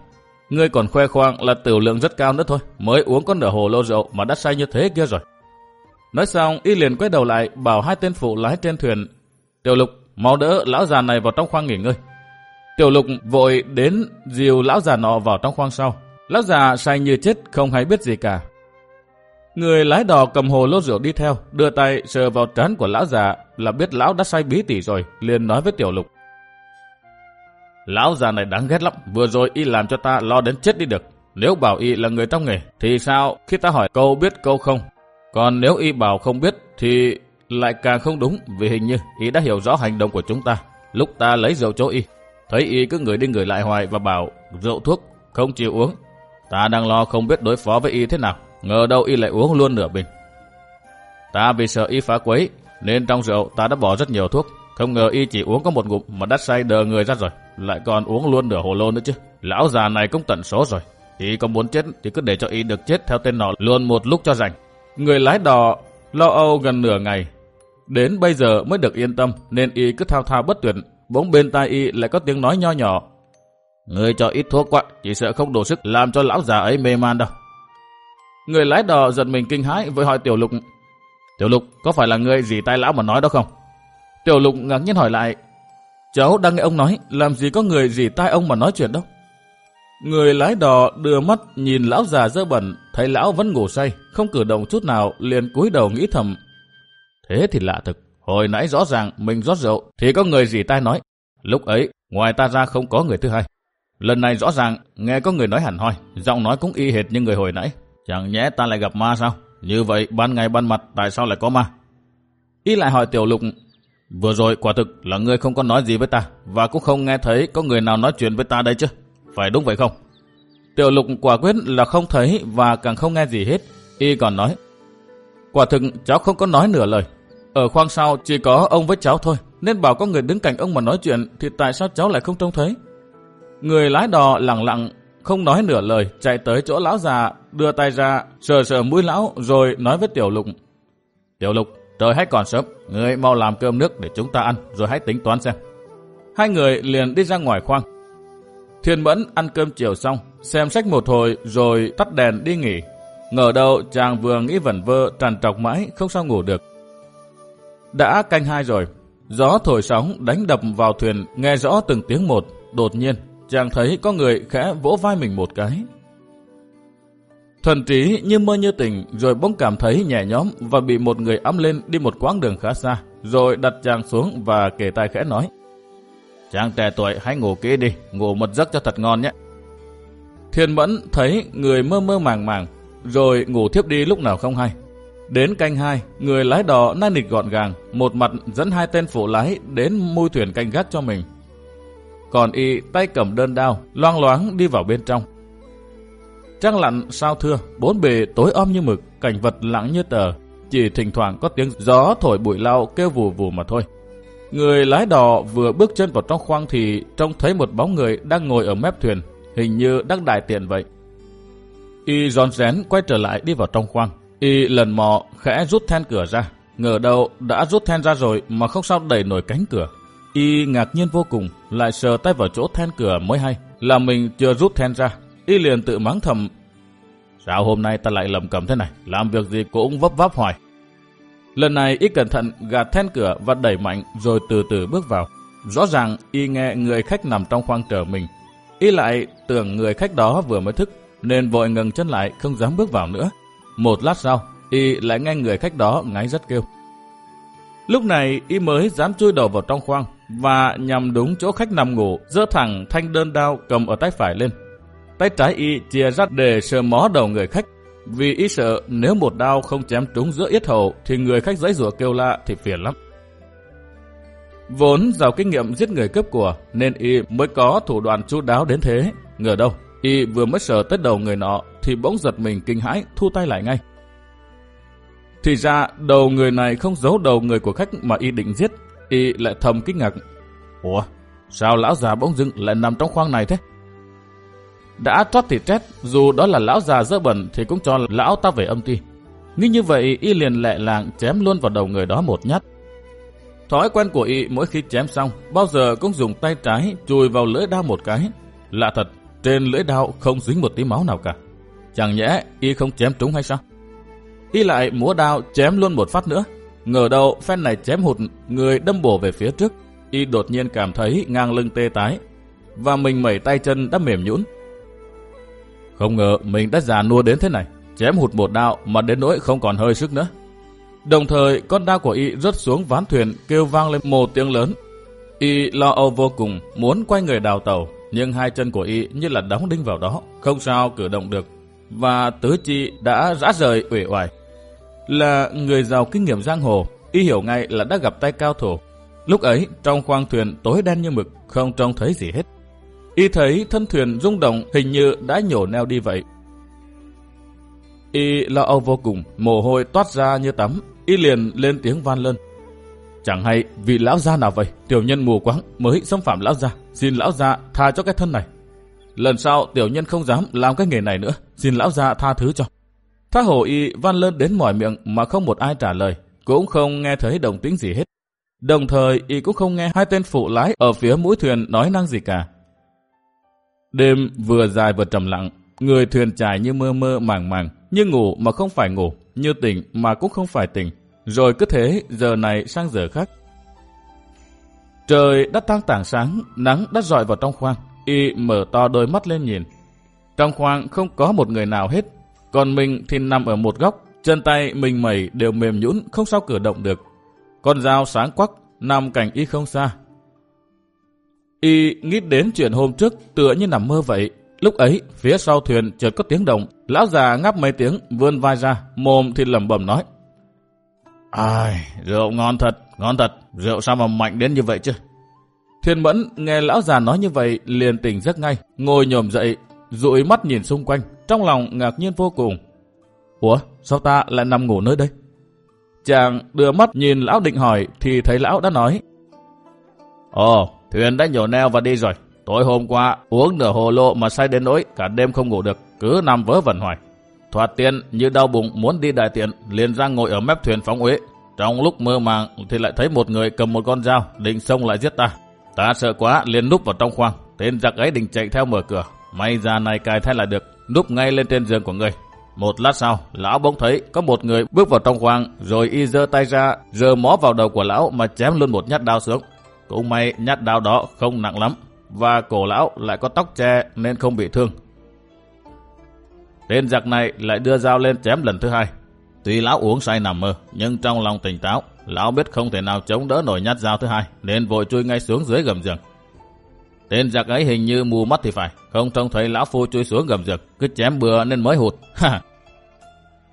A: ngươi còn khoe khoang là tiểu lượng rất cao nữa thôi, mới uống con nửa hồ lô rượu mà đã say như thế kia rồi. Nói xong, y liền quay đầu lại bảo hai tên phụ lái trên thuyền, Tiểu lục, mau đỡ lão già này vào trong khoang nghỉ ngơi. Tiểu lục vội đến dìu lão già nọ vào trong khoang sau. Lão già say như chết, không hay biết gì cả. Người lái đò cầm hồ lô rượu đi theo, đưa tay sờ vào trán của lão già là biết lão đã say bí tỉ rồi, liền nói với tiểu lục. Lão già này đáng ghét lắm, vừa rồi y làm cho ta lo đến chết đi được. Nếu bảo y là người trong nghề, thì sao khi ta hỏi câu biết câu không? Còn nếu y bảo không biết, thì lại càng không đúng, vì hình như y đã hiểu rõ hành động của chúng ta. Lúc ta lấy rượu cho y, thấy y cứ người đi người lại hoài và bảo rượu thuốc, không chịu uống. Ta đang lo không biết đối phó với y thế nào, ngờ đâu y lại uống luôn nửa bình. Ta vì sợ y phá quấy, nên trong rượu ta đã bỏ rất nhiều thuốc, không ngờ y chỉ uống có một ngụm mà đắt say đờ người ra rồi lại còn uống luôn nửa hồ lô nữa chứ. Lão già này cũng tận số rồi. Y có muốn chết thì cứ để cho y được chết theo tên nọ luôn một lúc cho rảnh. Người lái đò lo âu gần nửa ngày. Đến bây giờ mới được yên tâm nên y cứ thao thao bất tuyệt. Bỗng bên tai y lại có tiếng nói nho nhỏ. Người cho ít thuốc quá, chỉ sợ không đủ sức làm cho lão già ấy mê man đâu. Người lái đò giật mình kinh hãi với hỏi Tiểu Lục. Tiểu Lục, có phải là người gì tai lão mà nói đó không? Tiểu Lục ngạc nhiên hỏi lại, Cháu đang nghe ông nói, làm gì có người gì tai ông mà nói chuyện đâu. Người lái đò đưa mắt nhìn lão già dơ bẩn, thấy lão vẫn ngủ say, không cử động chút nào, liền cúi đầu nghĩ thầm. Thế thì lạ thực, hồi nãy rõ ràng mình rót rượu, thì có người gì tai nói. Lúc ấy, ngoài ta ra không có người thứ hai. Lần này rõ ràng, nghe có người nói hẳn hoi, giọng nói cũng y hệt như người hồi nãy. Chẳng nhẽ ta lại gặp ma sao? Như vậy, ban ngày ban mặt, tại sao lại có ma? Y lại hỏi tiểu lục, Vừa rồi quả thực là ngươi không có nói gì với ta và cũng không nghe thấy có người nào nói chuyện với ta đây chứ. Phải đúng vậy không? Tiểu lục quả quyết là không thấy và càng không nghe gì hết. Y còn nói. Quả thực cháu không có nói nửa lời. Ở khoang sau chỉ có ông với cháu thôi. Nên bảo có người đứng cạnh ông mà nói chuyện thì tại sao cháu lại không trông thấy? Người lái đò lặng lặng không nói nửa lời chạy tới chỗ lão già đưa tay ra sờ sờ mũi lão rồi nói với tiểu lục. Tiểu Lục, trời hãy còn sớm, người mau làm cơm nước để chúng ta ăn, rồi hãy tính toán xem. Hai người liền đi ra ngoài khoang. Thiên Mẫn ăn cơm chiều xong, xem sách một hồi rồi tắt đèn đi nghỉ. Ngờ đâu chàng vừa nghĩ vẩn vơ tràn trọc mãi không sao ngủ được. Đã canh hai rồi, gió thổi sóng đánh đập vào thuyền nghe rõ từng tiếng một. Đột nhiên, chàng thấy có người khẽ vỗ vai mình một cái. Thuần trí như mơ như tỉnh rồi bỗng cảm thấy nhẹ nhõm và bị một người ấm lên đi một quãng đường khá xa, rồi đặt chàng xuống và kể tai khẽ nói. Chàng trẻ tuổi hãy ngủ kỹ đi, ngủ một giấc cho thật ngon nhé. Thiên Mẫn thấy người mơ mơ màng màng, rồi ngủ thiếp đi lúc nào không hay. Đến canh hai, người lái đò nai nịch gọn gàng, một mặt dẫn hai tên phụ lái đến mui thuyền canh gác cho mình. Còn y tay cầm đơn đao, loang loáng đi vào bên trong. Trăng lặn sao thưa, bốn bề tối om như mực, cảnh vật lặng như tờ, chỉ thỉnh thoảng có tiếng gió thổi bụi lau kêu vù vù mà thôi. Người lái đò vừa bước chân vào trong khoang thì trông thấy một bóng người đang ngồi ở mép thuyền, hình như đang đại tiện vậy. Y giòn rén quay trở lại đi vào trong khoang. Y lần mò khẽ rút then cửa ra. Ngờ đâu đã rút then ra rồi mà không sao đẩy nổi cánh cửa. Y ngạc nhiên vô cùng, lại sờ tay vào chỗ then cửa mới hay, là mình chưa rút then ra. Y liền tự mắng thầm, sao hôm nay ta lại lầm cầm thế này, làm việc gì cũng vấp váp hoài. Lần này Y cẩn thận gạt then cửa và đẩy mạnh rồi từ từ bước vào. Rõ ràng Y nghe người khách nằm trong khoang chờ mình. Y lại tưởng người khách đó vừa mới thức, nên vội ngừng chân lại không dám bước vào nữa. Một lát sau, Y lại nghe người khách đó ngáy rất kêu. Lúc này y mới dám chui đầu vào trong khoang và nhằm đúng chỗ khách nằm ngủ, dơ thẳng thanh đơn đao cầm ở tay phải lên. Tay trái y chia ra để sờ mó đầu người khách, vì y sợ nếu một đao không chém trúng giữa yết hầu thì người khách giấy rủa kêu la thì phiền lắm. Vốn giàu kinh nghiệm giết người cướp của nên y mới có thủ đoạn chú đáo đến thế. Ngờ đâu, y vừa mới sờ tới đầu người nọ thì bỗng giật mình kinh hãi thu tay lại ngay. Thì ra đầu người này không giấu đầu người của khách mà y định giết. Y lại thầm kinh ngạc. Ủa, sao lão già bỗng dưng lại nằm trong khoang này thế? Đã thoát thì trét, dù đó là lão già dơ bẩn thì cũng cho lão ta về âm ti. Nghĩ như vậy y liền lẹ làng chém luôn vào đầu người đó một nhát. Thói quen của y mỗi khi chém xong, bao giờ cũng dùng tay trái chùi vào lưỡi đao một cái. Lạ thật, trên lưỡi đao không dính một tí máu nào cả. Chẳng nhẽ y không chém trúng hay sao? Y lại múa đao chém luôn một phát nữa. Ngờ đâu phen này chém hụt, người đâm bổ về phía trước. Y đột nhiên cảm thấy ngang lưng tê tái, và mình mẩy tay chân đã mềm nhũn. Không ngờ mình đã già nua đến thế này, chém hụt một đao mà đến nỗi không còn hơi sức nữa. Đồng thời con đao của y rớt xuống ván thuyền kêu vang lên một tiếng lớn. Y lo âu vô cùng, muốn quay người đào tàu, nhưng hai chân của y như là đóng đinh vào đó, không sao cử động được. Và tứ chi đã rã rời uể oải. Là người giàu kinh nghiệm giang hồ, y hiểu ngay là đã gặp tay cao thủ. Lúc ấy, trong khoang thuyền tối đen như mực, không trông thấy gì hết. Y thấy thân thuyền rung động hình như đã nhổ neo đi vậy. Y lo âu vô cùng, mồ hôi toát ra như tắm, y liền lên tiếng van lên. Chẳng hay vì lão gia nào vậy, tiểu nhân mù quáng mới xâm phạm lão gia, xin lão gia tha cho cái thân này. Lần sau tiểu nhân không dám làm cái nghề này nữa, xin lão gia tha thứ cho. Tha hồ y van lên đến mỏi miệng mà không một ai trả lời, cũng không nghe thấy đồng tính gì hết. Đồng thời y cũng không nghe hai tên phụ lái ở phía mũi thuyền nói năng gì cả. Đêm vừa dài vừa trầm lặng, người thuyền trải như mơ mơ màng màng, như ngủ mà không phải ngủ, như tỉnh mà cũng không phải tỉnh. Rồi cứ thế, giờ này sang giờ khác. Trời đã tăng tảng sáng, nắng đã dọi vào trong khoang. Y mở to đôi mắt lên nhìn. Trong khoang không có một người nào hết. Còn mình thì nằm ở một góc, chân tay mình mẩy đều mềm nhũn không sao cử động được. Con dao sáng quắc nằm cạnh y không xa. Y nghĩ đến chuyện hôm trước tựa như nằm mơ vậy. Lúc ấy, phía sau thuyền chợt có tiếng động. Lão già ngáp mấy tiếng, vươn vai ra, mồm thì lẩm bẩm nói. Ai, rượu ngon thật, ngon thật, rượu sao mà mạnh đến như vậy chứ? Thiên Mẫn nghe lão già nói như vậy liền tỉnh giấc ngay, ngồi nhổm dậy, dụi mắt nhìn xung quanh, trong lòng ngạc nhiên vô cùng. Ủa, sao ta lại nằm ngủ nơi đây? Chàng đưa mắt nhìn lão định hỏi thì thấy lão đã nói. Ồ, thuyền đã nhổ neo và đi rồi. Tối hôm qua uống nửa hồ lô mà say đến nỗi cả đêm không ngủ được, cứ nằm vớ vẩn hoài. Thoạt tiên như đau bụng muốn đi đại tiện, liền ra ngồi ở mép thuyền phóng uế, Trong lúc mơ màng thì lại thấy một người cầm một con dao định xông lại giết ta. Ta sợ quá liền núp vào trong khoang. Tên giặc ấy định chạy theo mở cửa. May ra này cài thay lại được, núp ngay lên trên giường của người. Một lát sau, lão bỗng thấy có một người bước vào trong khoang, rồi y giơ tay ra, giơ mó vào đầu của lão mà chém luôn một nhát đao xuống. Cũng may nhát đao đó không nặng lắm, và cổ lão lại có tóc che nên không bị thương. Tên giặc này lại đưa dao lên chém lần thứ hai. Tuy lão uống say nằm mơ, nhưng trong lòng tỉnh táo, lão biết không thể nào chống đỡ nổi nhát dao thứ hai, nên vội chui ngay xuống dưới gầm giường. Tên giặc ấy hình như mù mắt thì phải, không trông thấy lão phu chui xuống gầm giường, cứ chém bừa nên mới hụt.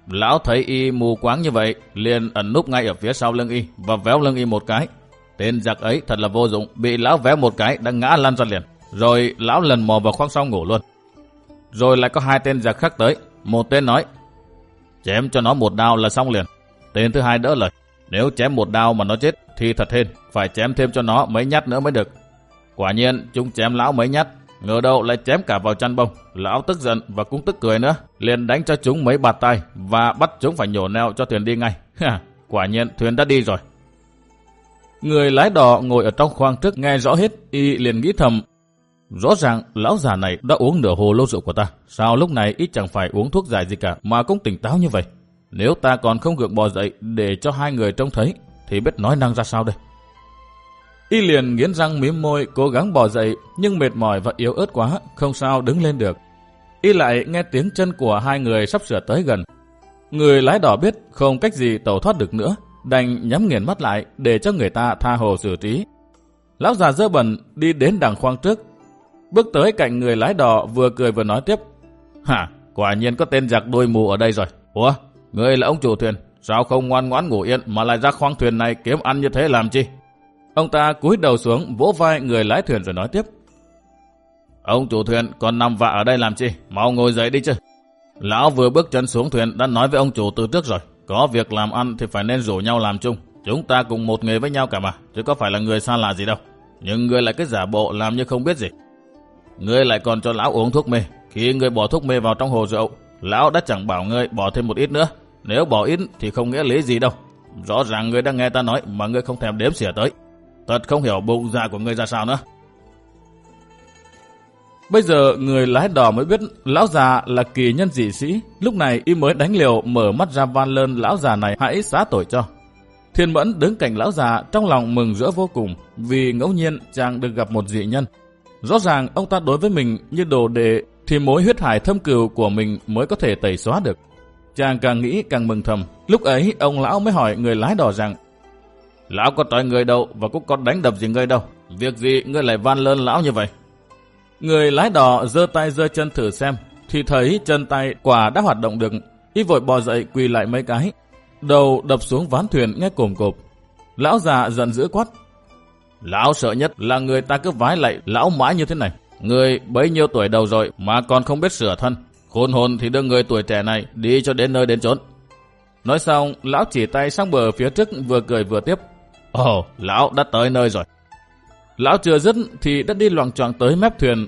A: lão thấy y mù quáng như vậy, liền ẩn núp ngay ở phía sau lưng y và véo lưng y một cái. Tên giặc ấy thật là vô dụng, bị lão véo một cái đã ngã lăn ra liền. Rồi lão lần mò vào khoang sau ngủ luôn. Rồi lại có hai tên giặc khác tới, một tên nói, chém cho nó một đao là xong liền. Tên thứ hai đỡ lời, nếu chém một đao mà nó chết thì thật hên, phải chém thêm cho nó mấy nhát nữa mới được. Quả nhiên chúng chém lão mấy nhát, ngờ đâu lại chém cả vào chăn bông. Lão tức giận và cũng tức cười nữa, liền đánh cho chúng mấy bạt tay và bắt chúng phải nhổ neo cho thuyền đi ngay. Quả nhiên thuyền đã đi rồi. Người lái đò ngồi ở trong khoang trước nghe rõ hết, y liền nghĩ thầm. Rõ ràng lão già này đã uống nửa hồ lô rượu của ta, sao lúc này ít chẳng phải uống thuốc giải gì cả mà cũng tỉnh táo như vậy. Nếu ta còn không gượng bò dậy để cho hai người trông thấy, thì biết nói năng ra sao đây. Y liền nghiến răng miếm môi, cố gắng bò dậy, nhưng mệt mỏi và yếu ớt quá, không sao đứng lên được. Y lại nghe tiếng chân của hai người sắp sửa tới gần. Người lái đỏ biết không cách gì tẩu thoát được nữa, đành nhắm nghiền mắt lại để cho người ta tha hồ xử trí. Lão già dơ bẩn đi đến đằng khoang trước, bước tới cạnh người lái đò vừa cười vừa nói tiếp. Hả, quả nhiên có tên giặc đôi mù ở đây rồi. Ủa, người là ông chủ thuyền, sao không ngoan ngoãn ngủ yên mà lại ra khoang thuyền này kiếm ăn như thế làm chi? Ông ta cúi đầu xuống vỗ vai người lái thuyền rồi nói tiếp. Ông chủ thuyền còn nằm vạ ở đây làm chi? Mau ngồi dậy đi chứ. Lão vừa bước chân xuống thuyền đã nói với ông chủ từ trước rồi. Có việc làm ăn thì phải nên rủ nhau làm chung. Chúng ta cùng một nghề với nhau cả mà, chứ có phải là người xa lạ gì đâu. Nhưng người lại cứ giả bộ làm như không biết gì. Ngươi lại còn cho lão uống thuốc mê. Khi ngươi bỏ thuốc mê vào trong hồ rượu, lão đã chẳng bảo ngươi bỏ thêm một ít nữa. Nếu bỏ ít thì không nghĩa lý gì đâu. Rõ ràng ngươi đang nghe ta nói mà ngươi không thèm đếm xỉa tới. Thật không hiểu bụng dạ của ngươi ra sao nữa. Bây giờ người lái đò mới biết lão già là kỳ nhân dị sĩ. Lúc này y mới đánh liều mở mắt ra van lơn lão già này hãy xá tội cho. Thiên Mẫn đứng cạnh lão già, trong lòng mừng rỡ vô cùng vì ngẫu nhiên chàng được gặp một dị nhân. Rõ ràng ông ta đối với mình như đồ đệ thì mối huyết hải thâm cừu của mình mới có thể tẩy xóa được. Chàng càng nghĩ càng mừng thầm. Lúc ấy, ông lão mới hỏi người lái đò rằng, Lão có tội người đâu và cũng có đánh đập gì ngươi đâu. Việc gì ngươi lại van lơn lão như vậy? Người lái đò giơ tay giơ chân thử xem, thì thấy chân tay quả đã hoạt động được. Y vội bò dậy quỳ lại mấy cái. Đầu đập xuống ván thuyền nghe cồm cộp. Lão già giận dữ quát. Lão sợ nhất là người ta cứ vái lại lão mãi như thế này. Người bấy nhiêu tuổi đầu rồi mà còn không biết sửa thân. Khôn hồn thì đưa người tuổi trẻ này đi cho đến nơi đến chốn. Nói xong, lão chỉ tay sang bờ phía trước vừa cười vừa tiếp. Ồ, lão đã tới nơi rồi. Lão chưa dứt thì đã đi loằng choạng tới mép thuyền.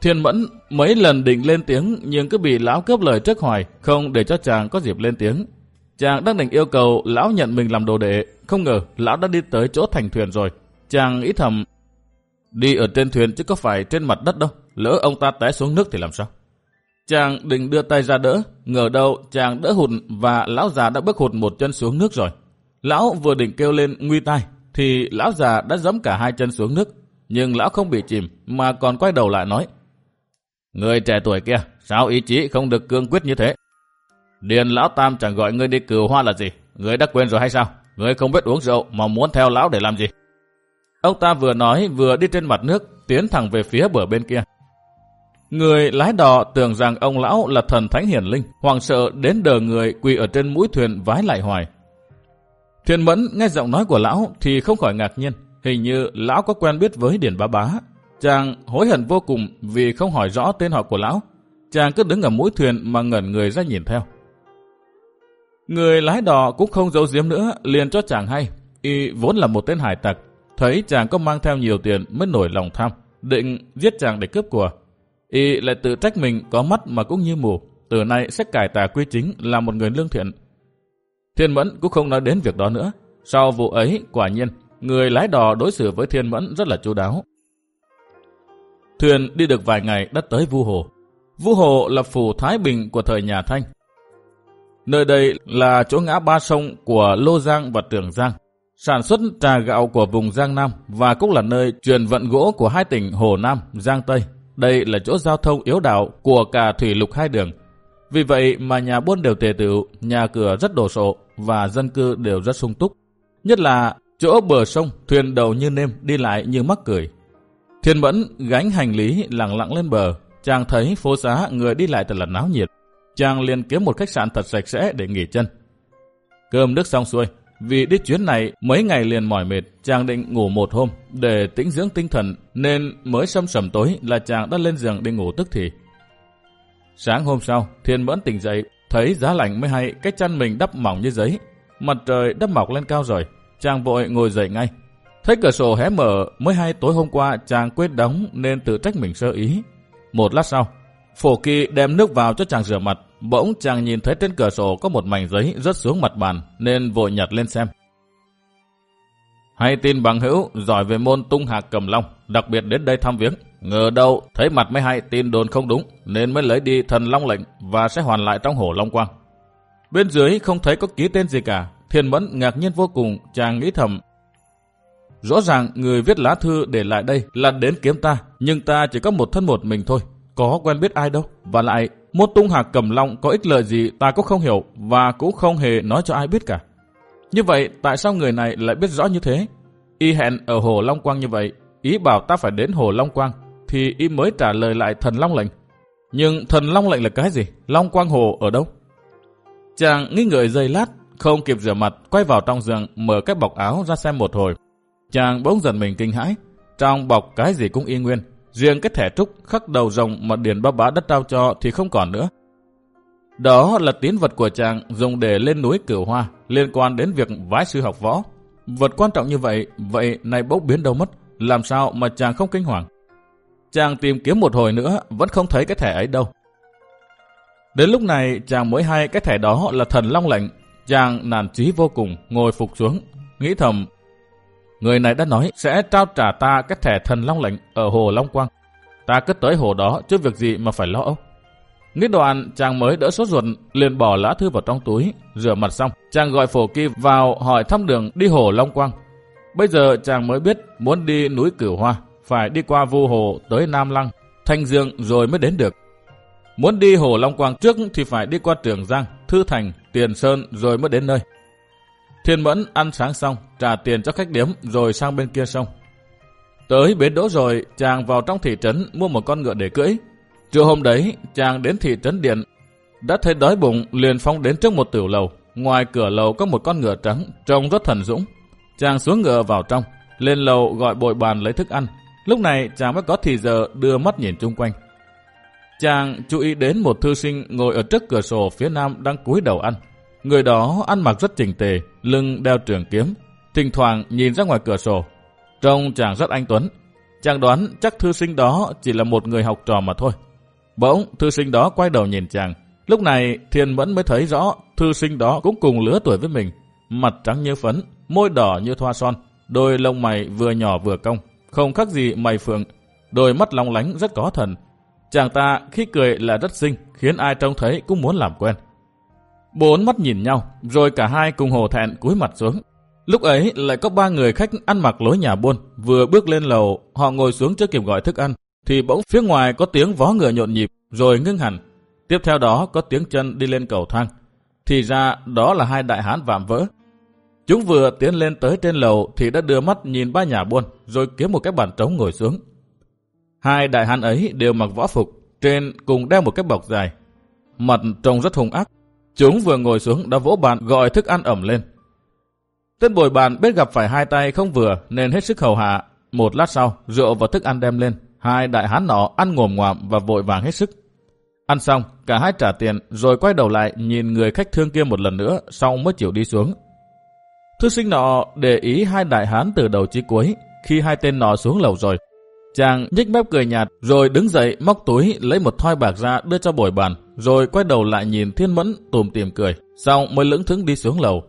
A: Thiên mẫn mấy lần định lên tiếng nhưng cứ bị lão cướp lời trước hoài, không để cho chàng có dịp lên tiếng. Chàng đang định yêu cầu lão nhận mình làm đồ đệ, không ngờ lão đã đi tới chỗ thành thuyền rồi. Chàng ý thầm, đi ở trên thuyền chứ có phải trên mặt đất đâu, lỡ ông ta té xuống nước thì làm sao? Chàng định đưa tay ra đỡ, ngờ đâu chàng đỡ hụt và lão già đã bước hụt một chân xuống nước rồi. Lão vừa định kêu lên nguy tai, thì lão già đã giẫm cả hai chân xuống nước. Nhưng lão không bị chìm, mà còn quay đầu lại nói. Người trẻ tuổi kia, sao ý chí không được cương quyết như thế? Điền lão tam chẳng gọi ngươi đi cừu hoa là gì? Ngươi đã quên rồi hay sao? Ngươi không biết uống rượu mà muốn theo lão để làm gì? Ông ta vừa nói vừa đi trên mặt nước, tiến thẳng về phía bờ bên kia. Người lái đò tưởng rằng ông lão là thần thánh hiển linh, hoàng sợ đến đờ người quỳ ở trên mũi thuyền vái lại hoài. Thiên Mẫn nghe giọng nói của lão thì không khỏi ngạc nhiên. Hình như lão có quen biết với Điền Bá Bá. Chàng hối hận vô cùng vì không hỏi rõ tên họ của lão. Chàng cứ đứng ở mũi thuyền mà ngẩn người ra nhìn theo. Người lái đò cũng không giấu giếm nữa, liền cho chàng hay. Y vốn là một tên hải tặc. Thấy chàng có mang theo nhiều tiền mới nổi lòng tham, định giết chàng để cướp của. Y lại tự trách mình có mắt mà cũng như mù. Từ nay sẽ cải tà quy chính là một người lương thiện Thiên Mẫn cũng không nói đến việc đó nữa. Sau vụ ấy, quả nhiên, người lái đò đối xử với Thiên Mẫn rất là chu đáo. Thuyền đi được vài ngày đã tới Vu Hồ. Vu Hồ là phủ Thái Bình của thời nhà Thanh. Nơi đây là chỗ ngã ba sông của Lô Giang và Trường Giang, sản xuất trà gạo của vùng Giang Nam và cũng là nơi truyền vận gỗ của hai tỉnh Hồ Nam, Giang Tây. Đây là chỗ giao thông yếu đạo của cả thủy lục hai đường. Vì vậy mà nhà buôn đều tề tựu, nhà cửa rất đồ sộ và dân cư đều rất sung túc. Nhất là chỗ bờ sông, thuyền đầu như nêm đi lại như mắc cười. Thiên Mẫn gánh hành lý lặng lặng lên bờ, chàng thấy phố xá người đi lại thật là náo nhiệt. Chàng liền kiếm một khách sạn thật sạch sẽ để nghỉ chân. Cơm nước xong xuôi, vì đi chuyến này mấy ngày liền mỏi mệt, chàng định ngủ một hôm để tĩnh dưỡng tinh thần nên mới sâm sầm tối là chàng đã lên giường đi ngủ tức thì. Sáng hôm sau, Thiên Mẫn tỉnh dậy, thấy giá lạnh mới hay cái chăn mình đắp mỏng như giấy. Mặt trời đắp mọc lên cao rồi, chàng vội ngồi dậy ngay. Thấy cửa sổ hé mở, mới hay tối hôm qua chàng quên đóng nên tự trách mình sơ ý. Một lát sau, phổ kỳ đem nước vào cho chàng rửa mặt, bỗng chàng nhìn thấy trên cửa sổ có một mảnh giấy rớt xuống mặt bàn nên vội nhặt lên xem. Hay tin bằng hữu giỏi về môn tung hạc cầm long, đặc biệt đến đây thăm viếng. Ngờ đâu thấy mặt mới hay tin đồn không đúng nên mới lấy đi thần long lệnh và sẽ hoàn lại trong hổ long quang. Bên dưới không thấy có ký tên gì cả, thiên mẫn ngạc nhiên vô cùng, chàng nghĩ thầm. Rõ ràng người viết lá thư để lại đây là đến kiếm ta, nhưng ta chỉ có một thân một mình thôi, có quen biết ai đâu. Và lại, môn tung hạc cầm long có ích lợi gì ta cũng không hiểu và cũng không hề nói cho ai biết cả. Như vậy, tại sao người này lại biết rõ như thế? Y hẹn ở Hồ Long Quang như vậy, ý bảo ta phải đến Hồ Long Quang, thì y mới trả lời lại thần Long lệnh. Nhưng thần Long lệnh là cái gì? Long Quang Hồ ở đâu? Chàng nghi ngợi giây lát, không kịp rửa mặt, quay vào trong giường, mở cái bọc áo ra xem một hồi. Chàng bỗng dần mình kinh hãi, trong bọc cái gì cũng y nguyên, riêng cái thẻ trúc khắc đầu rồng mà Điền Ba Bá đất trao cho thì không còn nữa. Đó là tín vật của chàng dùng để lên núi Cửu Hoa, liên quan đến việc vái sư học võ. Vật quan trọng như vậy, vậy này bốc biến đâu mất, làm sao mà chàng không kinh hoàng. Chàng tìm kiếm một hồi nữa, vẫn không thấy cái thẻ ấy đâu. Đến lúc này, chàng mới hay cái thẻ đó là thần long lệnh. Chàng nản trí vô cùng, ngồi phục xuống, nghĩ thầm. Người này đã nói sẽ trao trả ta cái thẻ thần long lệnh ở hồ Long Quang. Ta cứ tới hồ đó, chứ việc gì mà phải lo âu. Nghĩ đoạn, chàng mới đỡ sốt ruột, liền bỏ lá thư vào trong túi, rửa mặt xong. Chàng gọi phổ kỳ vào hỏi thăm đường đi hồ Long Quang. Bây giờ chàng mới biết muốn đi núi Cửu Hoa, phải đi qua Vu hồ tới Nam Lăng, Thanh Dương rồi mới đến được. Muốn đi hồ Long Quang trước thì phải đi qua Trường Giang, Thư Thành, Tiền Sơn rồi mới đến nơi. Thiên Mẫn ăn sáng xong, trả tiền cho khách điếm rồi sang bên kia sông. Tới bến đỗ rồi, chàng vào trong thị trấn mua một con ngựa để cưỡi, Trưa hôm đấy, chàng đến thị trấn Điện, đã thấy đói bụng liền phong đến trước một tiểu lầu. Ngoài cửa lầu có một con ngựa trắng, trông rất thần dũng. Chàng xuống ngựa vào trong, lên lầu gọi bội bàn lấy thức ăn. Lúc này chàng mới có thì giờ đưa mắt nhìn chung quanh. Chàng chú ý đến một thư sinh ngồi ở trước cửa sổ phía nam đang cúi đầu ăn. Người đó ăn mặc rất chỉnh tề, lưng đeo trường kiếm, thỉnh thoảng nhìn ra ngoài cửa sổ. Trông chàng rất anh tuấn. Chàng đoán chắc thư sinh đó chỉ là một người học trò mà thôi. Bỗng, thư sinh đó quay đầu nhìn chàng. Lúc này, Thiên Mẫn mới thấy rõ, thư sinh đó cũng cùng lứa tuổi với mình. Mặt trắng như phấn, môi đỏ như thoa son, đôi lông mày vừa nhỏ vừa cong, không khác gì mày phượng, đôi mắt long lánh rất có thần. Chàng ta khi cười là rất xinh, khiến ai trông thấy cũng muốn làm quen. Bốn mắt nhìn nhau, rồi cả hai cùng hồ thẹn cúi mặt xuống. Lúc ấy lại có ba người khách ăn mặc lối nhà buôn, vừa bước lên lầu, họ ngồi xuống chưa kịp gọi thức ăn, thì bỗng phía ngoài có tiếng vó ngựa nhộn nhịp, rồi ngưng hẳn. Tiếp theo đó có tiếng chân đi lên cầu thang. Thì ra đó là hai đại hán vạm vỡ. Chúng vừa tiến lên tới trên lầu thì đã đưa mắt nhìn ba nhà buôn, rồi kiếm một cái bàn trống ngồi xuống. Hai đại hán ấy đều mặc võ phục, trên cùng đeo một cái bọc dài. Mặt trông rất hung ác. Chúng vừa ngồi xuống đã vỗ bàn gọi thức ăn ẩm lên. Tên bồi bàn biết gặp phải hai tay không vừa nên hết sức hầu hạ. Một lát sau, rượu và thức ăn đem lên, Hai đại hán nọ ăn ngồm ngoạm và vội vàng hết sức. Ăn xong, cả hai trả tiền rồi quay đầu lại nhìn người khách thương kia một lần nữa xong mới chịu đi xuống. Thư sinh nọ để ý hai đại hán từ đầu chí cuối khi hai tên nọ xuống lầu rồi. Chàng nhích mép cười nhạt rồi đứng dậy móc túi lấy một thoi bạc ra đưa cho bồi bàn rồi quay đầu lại nhìn Thiên Mẫn tùm tìm cười, xong mới lững thững đi xuống lầu.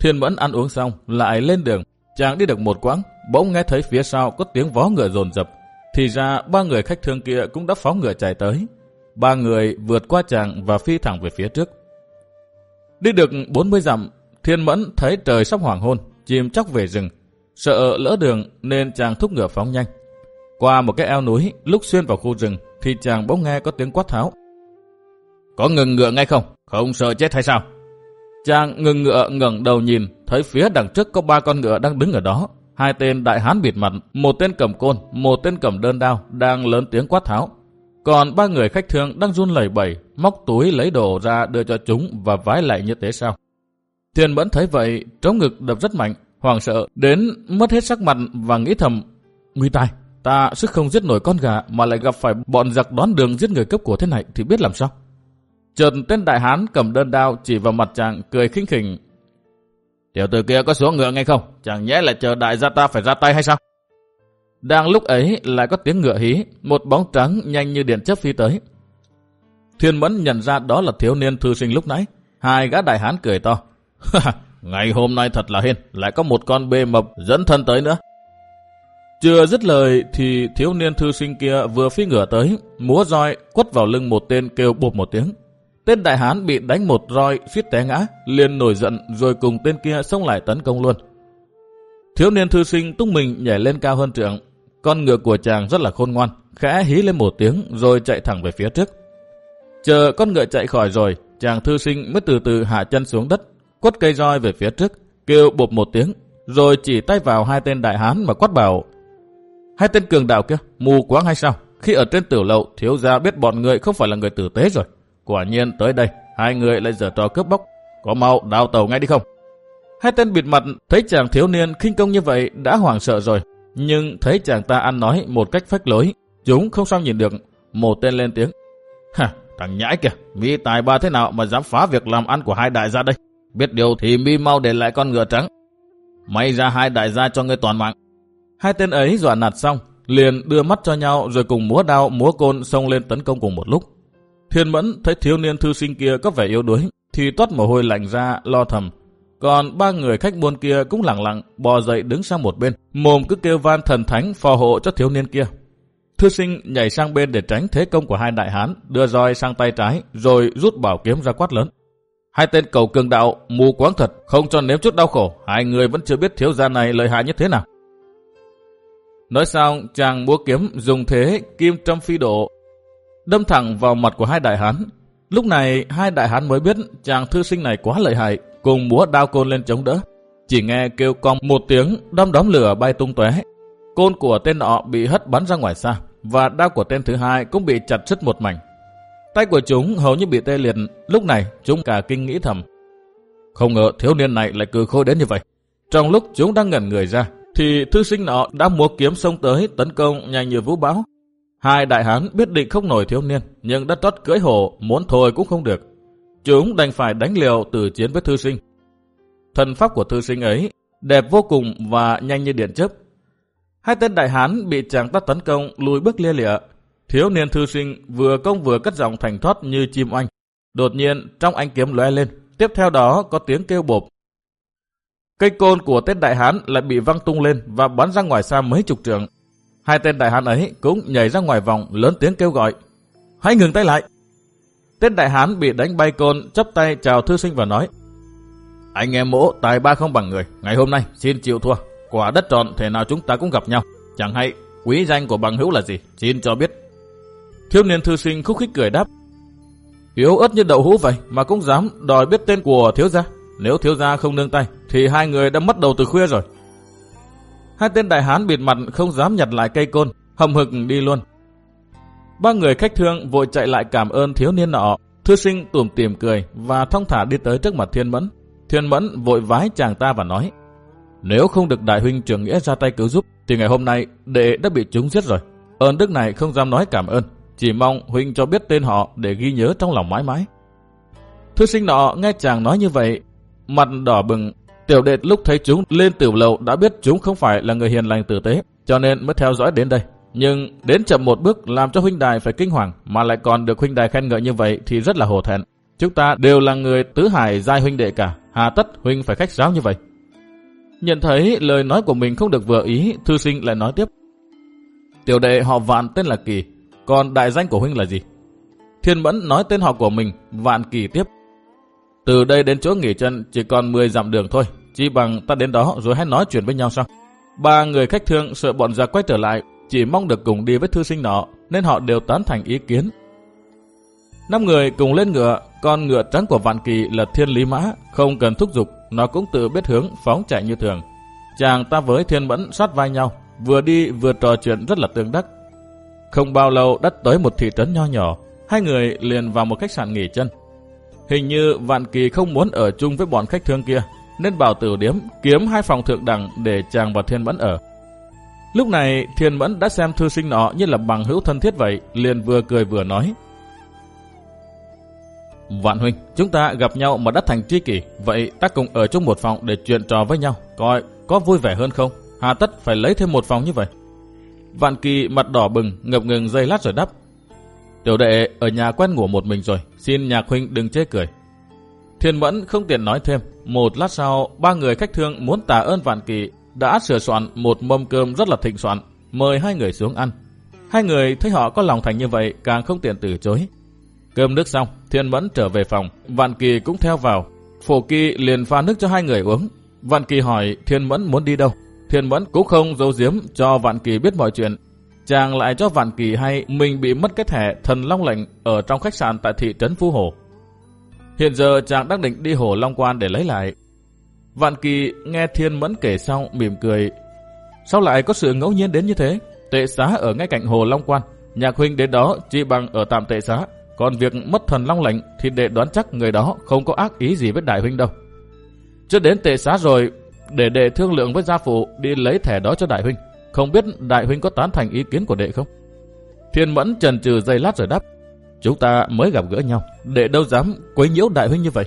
A: Thiên Mẫn ăn uống xong, lại lên đường. Chàng đi được một quãng, bỗng nghe thấy phía sau có tiếng vó ngựa rồn rập. Thì ra ba người khách thương kia cũng đã phóng ngựa chạy tới. Ba người vượt qua chàng và phi thẳng về phía trước. Đi được 40 dặm, Thiên Mẫn thấy trời sắp hoàng hôn, chìm chóc về rừng. Sợ lỡ đường nên chàng thúc ngựa phóng nhanh. Qua một cái eo núi, lúc xuyên vào khu rừng, thì chàng bỗng nghe có tiếng quát tháo. Có ngừng ngựa ngay không? Không sợ chết hay sao? Chàng ngừng ngựa ngẩng đầu nhìn, thấy phía đằng trước có ba con ngựa đang đứng ở đó. Hai tên đại hán bịt mặt, một tên cầm côn, một tên cầm đơn đao, đang lớn tiếng quát tháo. Còn ba người khách thương đang run lẩy bẩy, móc túi lấy đồ ra đưa cho chúng và vái lại như thế sao. Thiên Mẫn thấy vậy, trống ngực đập rất mạnh, hoàng sợ, đến mất hết sắc mặt và nghĩ thầm, nguy tai, ta sức không giết nổi con gà mà lại gặp phải bọn giặc đón đường giết người cấp của thế này thì biết làm sao. Trần tên đại hán cầm đơn đao chỉ vào mặt chàng cười khinh khỉnh. Tiểu tử kia có xuống ngựa ngay không? Chẳng nhẽ là chờ đại gia ta phải ra tay hay sao? Đang lúc ấy lại có tiếng ngựa hí, một bóng trắng nhanh như điện chớp phi tới. Thiên Mẫn nhận ra đó là thiếu niên thư sinh lúc nãy. Hai gã đại hán cười to. Ngày hôm nay thật là hên, lại có một con bê mập dẫn thân tới nữa. Chưa dứt lời thì thiếu niên thư sinh kia vừa phi ngựa tới, múa roi quất vào lưng một tên kêu bụp một tiếng. Tên đại hán bị đánh một roi suýt té ngã, liền nổi giận rồi cùng tên kia xông lại tấn công luôn. Thiếu niên thư sinh tung mình nhảy lên cao hơn trượng. Con ngựa của chàng rất là khôn ngoan, khẽ hí lên một tiếng rồi chạy thẳng về phía trước. Chờ con ngựa chạy khỏi rồi, chàng thư sinh mới từ từ hạ chân xuống đất, quất cây roi về phía trước, kêu bụp một tiếng, rồi chỉ tay vào hai tên đại hán mà quát bảo. Hai tên cường đạo kia, mù quáng hay sao? Khi ở trên tiểu lậu, thiếu gia biết bọn người không phải là người tử tế rồi. Quả nhiên tới đây, hai người lại giở trò cướp bóc. Có mau đào tàu ngay đi không? Hai tên bịt mặt thấy chàng thiếu niên khinh công như vậy đã hoảng sợ rồi. Nhưng thấy chàng ta ăn nói một cách phách lối, chúng không sao nhìn được. Một tên lên tiếng. Hả, thằng nhãi kìa, mi tài ba thế nào mà dám phá việc làm ăn của hai đại gia đây? Biết điều thì mi mau để lại con ngựa trắng. May ra hai đại gia cho ngươi toàn mạng. Hai tên ấy dọa nạt xong, liền đưa mắt cho nhau rồi cùng múa đao múa côn xông lên tấn công cùng một lúc. Thiên Mẫn thấy thiếu niên thư sinh kia có vẻ yếu đuối, thì toát mồ hôi lạnh ra, lo thầm. Còn ba người khách buôn kia cũng lặng lặng, bò dậy đứng sang một bên, mồm cứ kêu van thần thánh phò hộ cho thiếu niên kia. Thư sinh nhảy sang bên để tránh thế công của hai đại hán, đưa roi sang tay trái, rồi rút bảo kiếm ra quát lớn. Hai tên cầu cường đạo, mù quáng thật, không cho nếm chút đau khổ, hai người vẫn chưa biết thiếu gia này lợi hại như thế nào. Nói xong, chàng múa kiếm dùng thế kim trăm phi độ đâm thẳng vào mặt của hai đại hán. Lúc này hai đại hán mới biết chàng thư sinh này quá lợi hại, cùng múa đao côn lên chống đỡ. Chỉ nghe kêu cong một tiếng, đâm đóm lửa bay tung tóe. Côn của tên nọ bị hất bắn ra ngoài xa, và đao của tên thứ hai cũng bị chặt sứt một mảnh. Tay của chúng hầu như bị tê liệt, lúc này chúng cả kinh nghĩ thầm. Không ngờ thiếu niên này lại cừ khôi đến như vậy. Trong lúc chúng đang ngẩn người ra, thì thư sinh nọ đã múa kiếm xông tới tấn công nhanh như vũ bão, Hai đại hán biết định không nổi thiếu niên, nhưng đất trót cưỡi hổ, muốn thôi cũng không được. Chúng đành phải đánh liều từ chiến với thư sinh. Thần pháp của thư sinh ấy đẹp vô cùng và nhanh như điện chớp. Hai tên đại hán bị chàng ta tấn công lùi bước lia lịa. Thiếu niên thư sinh vừa công vừa cất giọng thành thoát như chim oanh. Đột nhiên trong ánh kiếm lóe lên, tiếp theo đó có tiếng kêu bộp. Cây côn của tên đại hán lại bị văng tung lên và bắn ra ngoài xa mấy chục trượng. Hai tên đại hán ấy cũng nhảy ra ngoài vòng, lớn tiếng kêu gọi. Hãy ngừng tay lại. Tên đại hán bị đánh bay côn chấp tay chào thư sinh và nói. Anh em mỗ, tài ba không bằng người. Ngày hôm nay, xin chịu thua. Quả đất tròn thể nào chúng ta cũng gặp nhau. Chẳng hay, quý danh của bằng hữu là gì. Xin cho biết. Thiếu niên thư sinh khúc khích cười đáp. Yếu ớt như đậu hũ vậy mà cũng dám đòi biết tên của thiếu gia. Nếu thiếu gia không nương tay, thì hai người đã mất đầu từ khuya rồi. Hai tên đại hán bịt mặt không dám nhặt lại cây côn, hầm hực đi luôn. Ba người khách thương vội chạy lại cảm ơn thiếu niên nọ. Thư sinh tủm tỉm cười và thong thả đi tới trước mặt Thiên Mẫn. Thiên Mẫn vội vái chàng ta và nói Nếu không được đại huynh trưởng nghĩa ra tay cứu giúp thì ngày hôm nay đệ đã bị chúng giết rồi. Ơn đức này không dám nói cảm ơn. Chỉ mong huynh cho biết tên họ để ghi nhớ trong lòng mãi mãi. Thư sinh nọ nghe chàng nói như vậy, mặt đỏ bừng Tiểu đệ lúc thấy chúng lên tiểu lầu đã biết chúng không phải là người hiền lành tử tế, cho nên mới theo dõi đến đây. Nhưng đến chậm một bước làm cho huynh đài phải kinh hoàng mà lại còn được huynh đài khen ngợi như vậy thì rất là hổ thẹn. Chúng ta đều là người tứ hải giai huynh đệ cả, hà tất huynh phải khách sáo như vậy. Nhận thấy lời nói của mình không được vừa ý, thư sinh lại nói tiếp. Tiểu đệ họ Vạn tên là Kỳ, còn đại danh của huynh là gì? Thiên Mẫn nói tên họ của mình, Vạn Kỳ tiếp. Từ đây đến chỗ nghỉ chân chỉ còn 10 dặm đường thôi, chỉ bằng ta đến đó rồi hãy nói chuyện với nhau sao? Ba người khách thương sợ bọn giặc quay trở lại, chỉ mong được cùng đi với thư sinh nọ, nên họ đều tán thành ý kiến. Năm người cùng lên ngựa, con ngựa trắng của Vạn Kỳ là Thiên Lý Mã, không cần thúc giục, nó cũng tự biết hướng phóng chạy như thường. Chàng ta với Thiên Mẫn sát vai nhau, vừa đi vừa trò chuyện rất là tương đắc. Không bao lâu đã tới một thị trấn nho nhỏ, hai người liền vào một khách sạn nghỉ chân. Hình như Vạn Kỳ không muốn ở chung với bọn khách thương kia, nên bảo tử điếm kiếm hai phòng thượng đẳng để chàng và Thiên Mẫn ở. Lúc này Thiên Mẫn đã xem thư sinh nọ như là bằng hữu thân thiết vậy, liền vừa cười vừa nói. Vạn huynh, chúng ta gặp nhau mà đã thành tri kỷ, vậy ta cùng ở chung một phòng để chuyện trò với nhau, coi có vui vẻ hơn không? Hà tất phải lấy thêm một phòng như vậy. Vạn kỳ mặt đỏ bừng, ngập ngừng dây lát rồi đắp. Tiểu đệ ở nhà quen ngủ một mình rồi, xin nhạc huynh đừng chế cười. Thiên Mẫn không tiện nói thêm. Một lát sau, ba người khách thương muốn tạ ơn Vạn Kỳ đã sửa soạn một mâm cơm rất là thịnh soạn, mời hai người xuống ăn. Hai người thấy họ có lòng thành như vậy càng không tiện từ chối. Cơm nước xong, Thiên Mẫn trở về phòng, Vạn Kỳ cũng theo vào. Phổ Kỳ liền pha nước cho hai người uống. Vạn Kỳ hỏi Thiên Mẫn muốn đi đâu. Thiên Mẫn cũng không giấu giếm cho Vạn Kỳ biết mọi chuyện. Chàng lại cho Vạn Kỳ hay mình bị mất cái thẻ thần long lệnh ở trong khách sạn tại thị trấn Phú Hồ. Hiện giờ chàng đang định đi Hồ Long Quan để lấy lại. Vạn Kỳ nghe Thiên Mẫn kể xong mỉm cười. Sao lại có sự ngẫu nhiên đến như thế? Tệ xá ở ngay cạnh Hồ Long Quan. Nhạc huynh đến đó chỉ bằng ở tạm tệ xá. Còn việc mất thần long lệnh thì để đoán chắc người đó không có ác ý gì với đại huynh đâu. Chưa đến tệ xá rồi, để đệ thương lượng với gia phụ đi lấy thẻ đó cho đại huynh. Không biết đại huynh có tán thành ý kiến của đệ không? Thiên mẫn trần trừ dây lát rồi đáp. Chúng ta mới gặp gỡ nhau, đệ đâu dám quấy nhiễu đại huynh như vậy.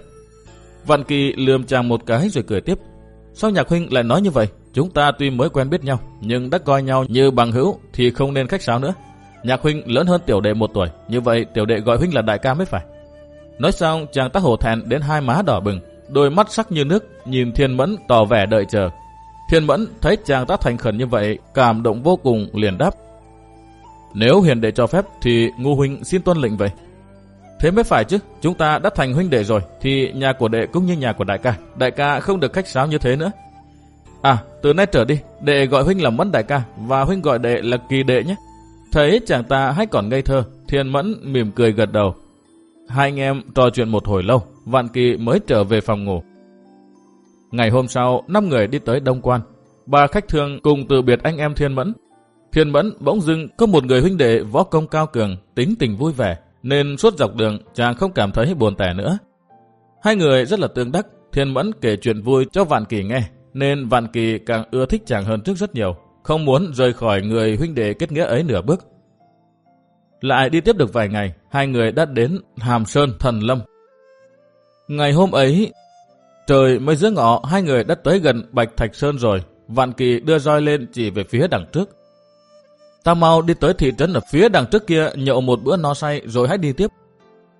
A: Văn Kỳ lườm chàng một cái rồi cười tiếp. Sao nhạc huynh lại nói như vậy? Chúng ta tuy mới quen biết nhau, nhưng đã coi nhau như bằng hữu thì không nên khách sáo nữa. Nhạc huynh lớn hơn tiểu đệ một tuổi, như vậy tiểu đệ gọi huynh là đại ca mới phải. Nói xong, chàng ta hổ thẹn đến hai má đỏ bừng, đôi mắt sắc như nước, nhìn Thiên Mẫn tỏ vẻ đợi chờ. Thiên Mẫn thấy chàng ta thành khẩn như vậy, cảm động vô cùng liền đáp. Nếu hiền đệ cho phép thì ngu huynh xin tuân lệnh vậy. Thế mới phải chứ, chúng ta đã thành huynh đệ rồi, thì nhà của đệ cũng như nhà của đại ca. Đại ca không được khách sáo như thế nữa. À, từ nay trở đi, đệ gọi huynh là Mẫn đại ca, và huynh gọi đệ là kỳ đệ nhé. Thấy chàng ta hay còn ngây thơ, Thiên Mẫn mỉm cười gật đầu. Hai anh em trò chuyện một hồi lâu, Vạn Kỳ mới trở về phòng ngủ. Ngày hôm sau, năm người đi tới Đông Quan. Ba khách thương cùng từ biệt anh em Thiên Mẫn. Thiên Mẫn bỗng dưng có một người huynh đệ võ công cao cường, tính tình vui vẻ, nên suốt dọc đường chàng không cảm thấy buồn tẻ nữa. Hai người rất là tương đắc, Thiên Mẫn kể chuyện vui cho Vạn Kỳ nghe, nên Vạn Kỳ càng ưa thích chàng hơn trước rất nhiều không muốn rời khỏi người huynh đệ kết nghĩa ấy nửa bước. Lại đi tiếp được vài ngày, hai người đã đến Hàm Sơn Thần Lâm. Ngày hôm ấy, trời mới giữa ngọ, hai người đã tới gần Bạch Thạch Sơn rồi. Vạn Kỳ đưa roi lên chỉ về phía đằng trước. Ta mau đi tới thị trấn ở phía đằng trước kia nhậu một bữa no say rồi hãy đi tiếp.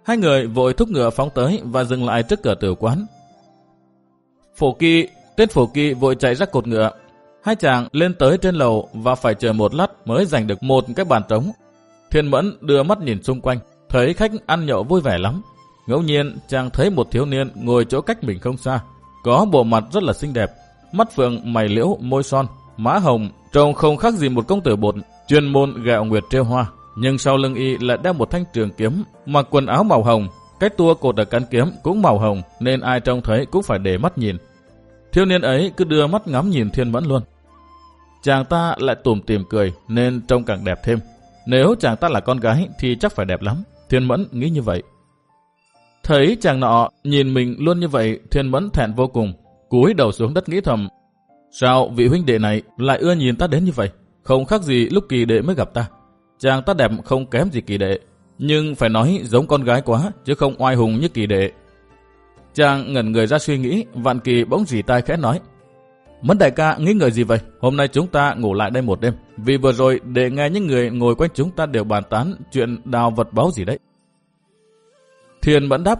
A: Hai người vội thúc ngựa phóng tới và dừng lại trước cửa tử quán. Phổ Kỳ, tên Phổ Kỳ vội chạy ra cột ngựa, Hai chàng lên tới trên lầu và phải chờ một lát mới giành được một cái bàn trống. Thiên Mẫn đưa mắt nhìn xung quanh, thấy khách ăn nhậu vui vẻ lắm. Ngẫu nhiên chàng thấy một thiếu niên ngồi chỗ cách mình không xa, có bộ mặt rất là xinh đẹp, mắt phượng, mày liễu, môi son, má hồng, trông không khác gì một công tử bột, chuyên môn gạo nguyệt treo hoa. Nhưng sau lưng y lại đeo một thanh trường kiếm, mặc quần áo màu hồng, cái tua cột ở cán kiếm cũng màu hồng nên ai trông thấy cũng phải để mắt nhìn. Thiếu niên ấy cứ đưa mắt ngắm nhìn Thiên Mẫn luôn. Chàng ta lại tủm tìm cười nên trông càng đẹp thêm. Nếu chàng ta là con gái thì chắc phải đẹp lắm. Thiên Mẫn nghĩ như vậy. Thấy chàng nọ nhìn mình luôn như vậy, Thiên Mẫn thẹn vô cùng, cúi đầu xuống đất nghĩ thầm. Sao vị huynh đệ này lại ưa nhìn ta đến như vậy? Không khác gì lúc kỳ đệ mới gặp ta. Chàng ta đẹp không kém gì kỳ đệ, nhưng phải nói giống con gái quá, chứ không oai hùng như kỳ đệ. Chàng ngẩn người ra suy nghĩ, vạn kỳ bỗng dì tai khẽ nói. Mẫn đại ca nghĩ ngợi gì vậy? Hôm nay chúng ta ngủ lại đây một đêm. Vì vừa rồi để nghe những người ngồi quanh chúng ta đều bàn tán chuyện đào vật báu gì đấy. Thiên Mẫn đáp.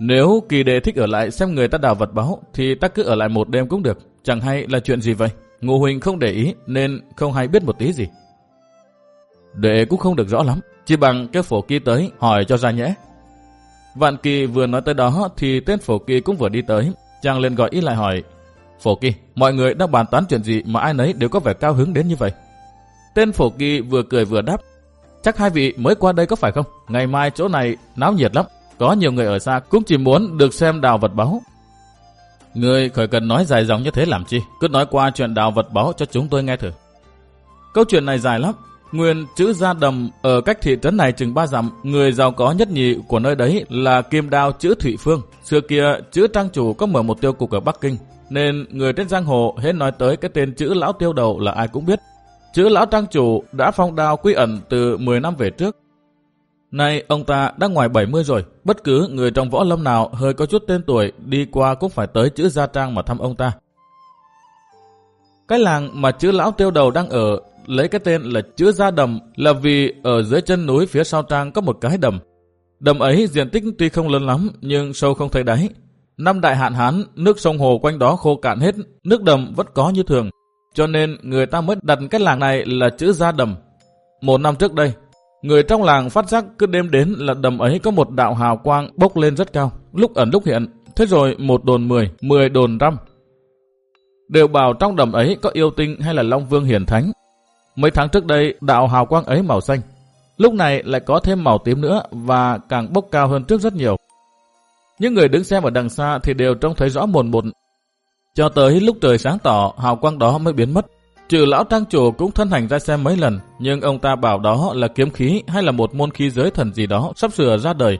A: Nếu kỳ đệ thích ở lại xem người ta đào vật báu thì ta cứ ở lại một đêm cũng được. Chẳng hay là chuyện gì vậy. Ngô Huỳnh không để ý nên không hay biết một tí gì. Đệ cũng không được rõ lắm. Chỉ bằng cái phổ kỳ tới hỏi cho ra nhẽ. Vạn kỳ vừa nói tới đó thì tên phổ kỳ cũng vừa đi tới. Chàng liền gọi ý lại hỏi Phổ Kỳ, mọi người đang bàn tán chuyện gì mà ai nấy đều có vẻ cao hứng đến như vậy? Tên Phổ Kỳ vừa cười vừa đáp. Chắc hai vị mới qua đây có phải không? Ngày mai chỗ này náo nhiệt lắm. Có nhiều người ở xa cũng chỉ muốn được xem đào vật báu. Người khỏi cần nói dài dòng như thế làm chi. Cứ nói qua chuyện đào vật báu cho chúng tôi nghe thử. Câu chuyện này dài lắm. Nguyên chữ gia đầm ở cách thị trấn này chừng ba dặm, người giàu có nhất nhì của nơi đấy là kim đao chữ Thụy Phương. Xưa kia, chữ trang chủ có mở một tiêu cục ở Bắc Kinh, nên người trên giang hồ hết nói tới cái tên chữ lão tiêu đầu là ai cũng biết. Chữ lão trang chủ đã phong đao quy ẩn từ 10 năm về trước. Nay ông ta đã ngoài 70 rồi, bất cứ người trong võ lâm nào hơi có chút tên tuổi đi qua cũng phải tới chữ gia trang mà thăm ông ta. Cái làng mà chữ lão tiêu đầu đang ở lấy cái tên là chữ gia đầm là vì ở dưới chân núi phía sau trang có một cái đầm. Đầm ấy diện tích tuy không lớn lắm nhưng sâu không thấy đáy, Năm đại hạn hán, nước sông hồ quanh đó khô cạn hết, nước đầm vẫn có như thường. Cho nên người ta mới đặt cái làng này là chữ gia đầm. Một năm trước đây, người trong làng phát giác cứ đêm đến là đầm ấy có một đạo hào quang bốc lên rất cao, lúc ẩn lúc hiện. Thế rồi một đồn mười, mười đồn trăm. Đều bảo trong đầm ấy có yêu tinh hay là Long Vương hiển thánh. Mấy tháng trước đây, đạo hào quang ấy màu xanh. Lúc này lại có thêm màu tím nữa và càng bốc cao hơn trước rất nhiều. Những người đứng xem ở đằng xa thì đều trông thấy rõ mồn một. Cho tới lúc trời sáng tỏ, hào quang đó mới biến mất. Trừ lão trang chủ cũng thân hành ra xem mấy lần, nhưng ông ta bảo đó là kiếm khí hay là một môn khí giới thần gì đó sắp sửa ra đời.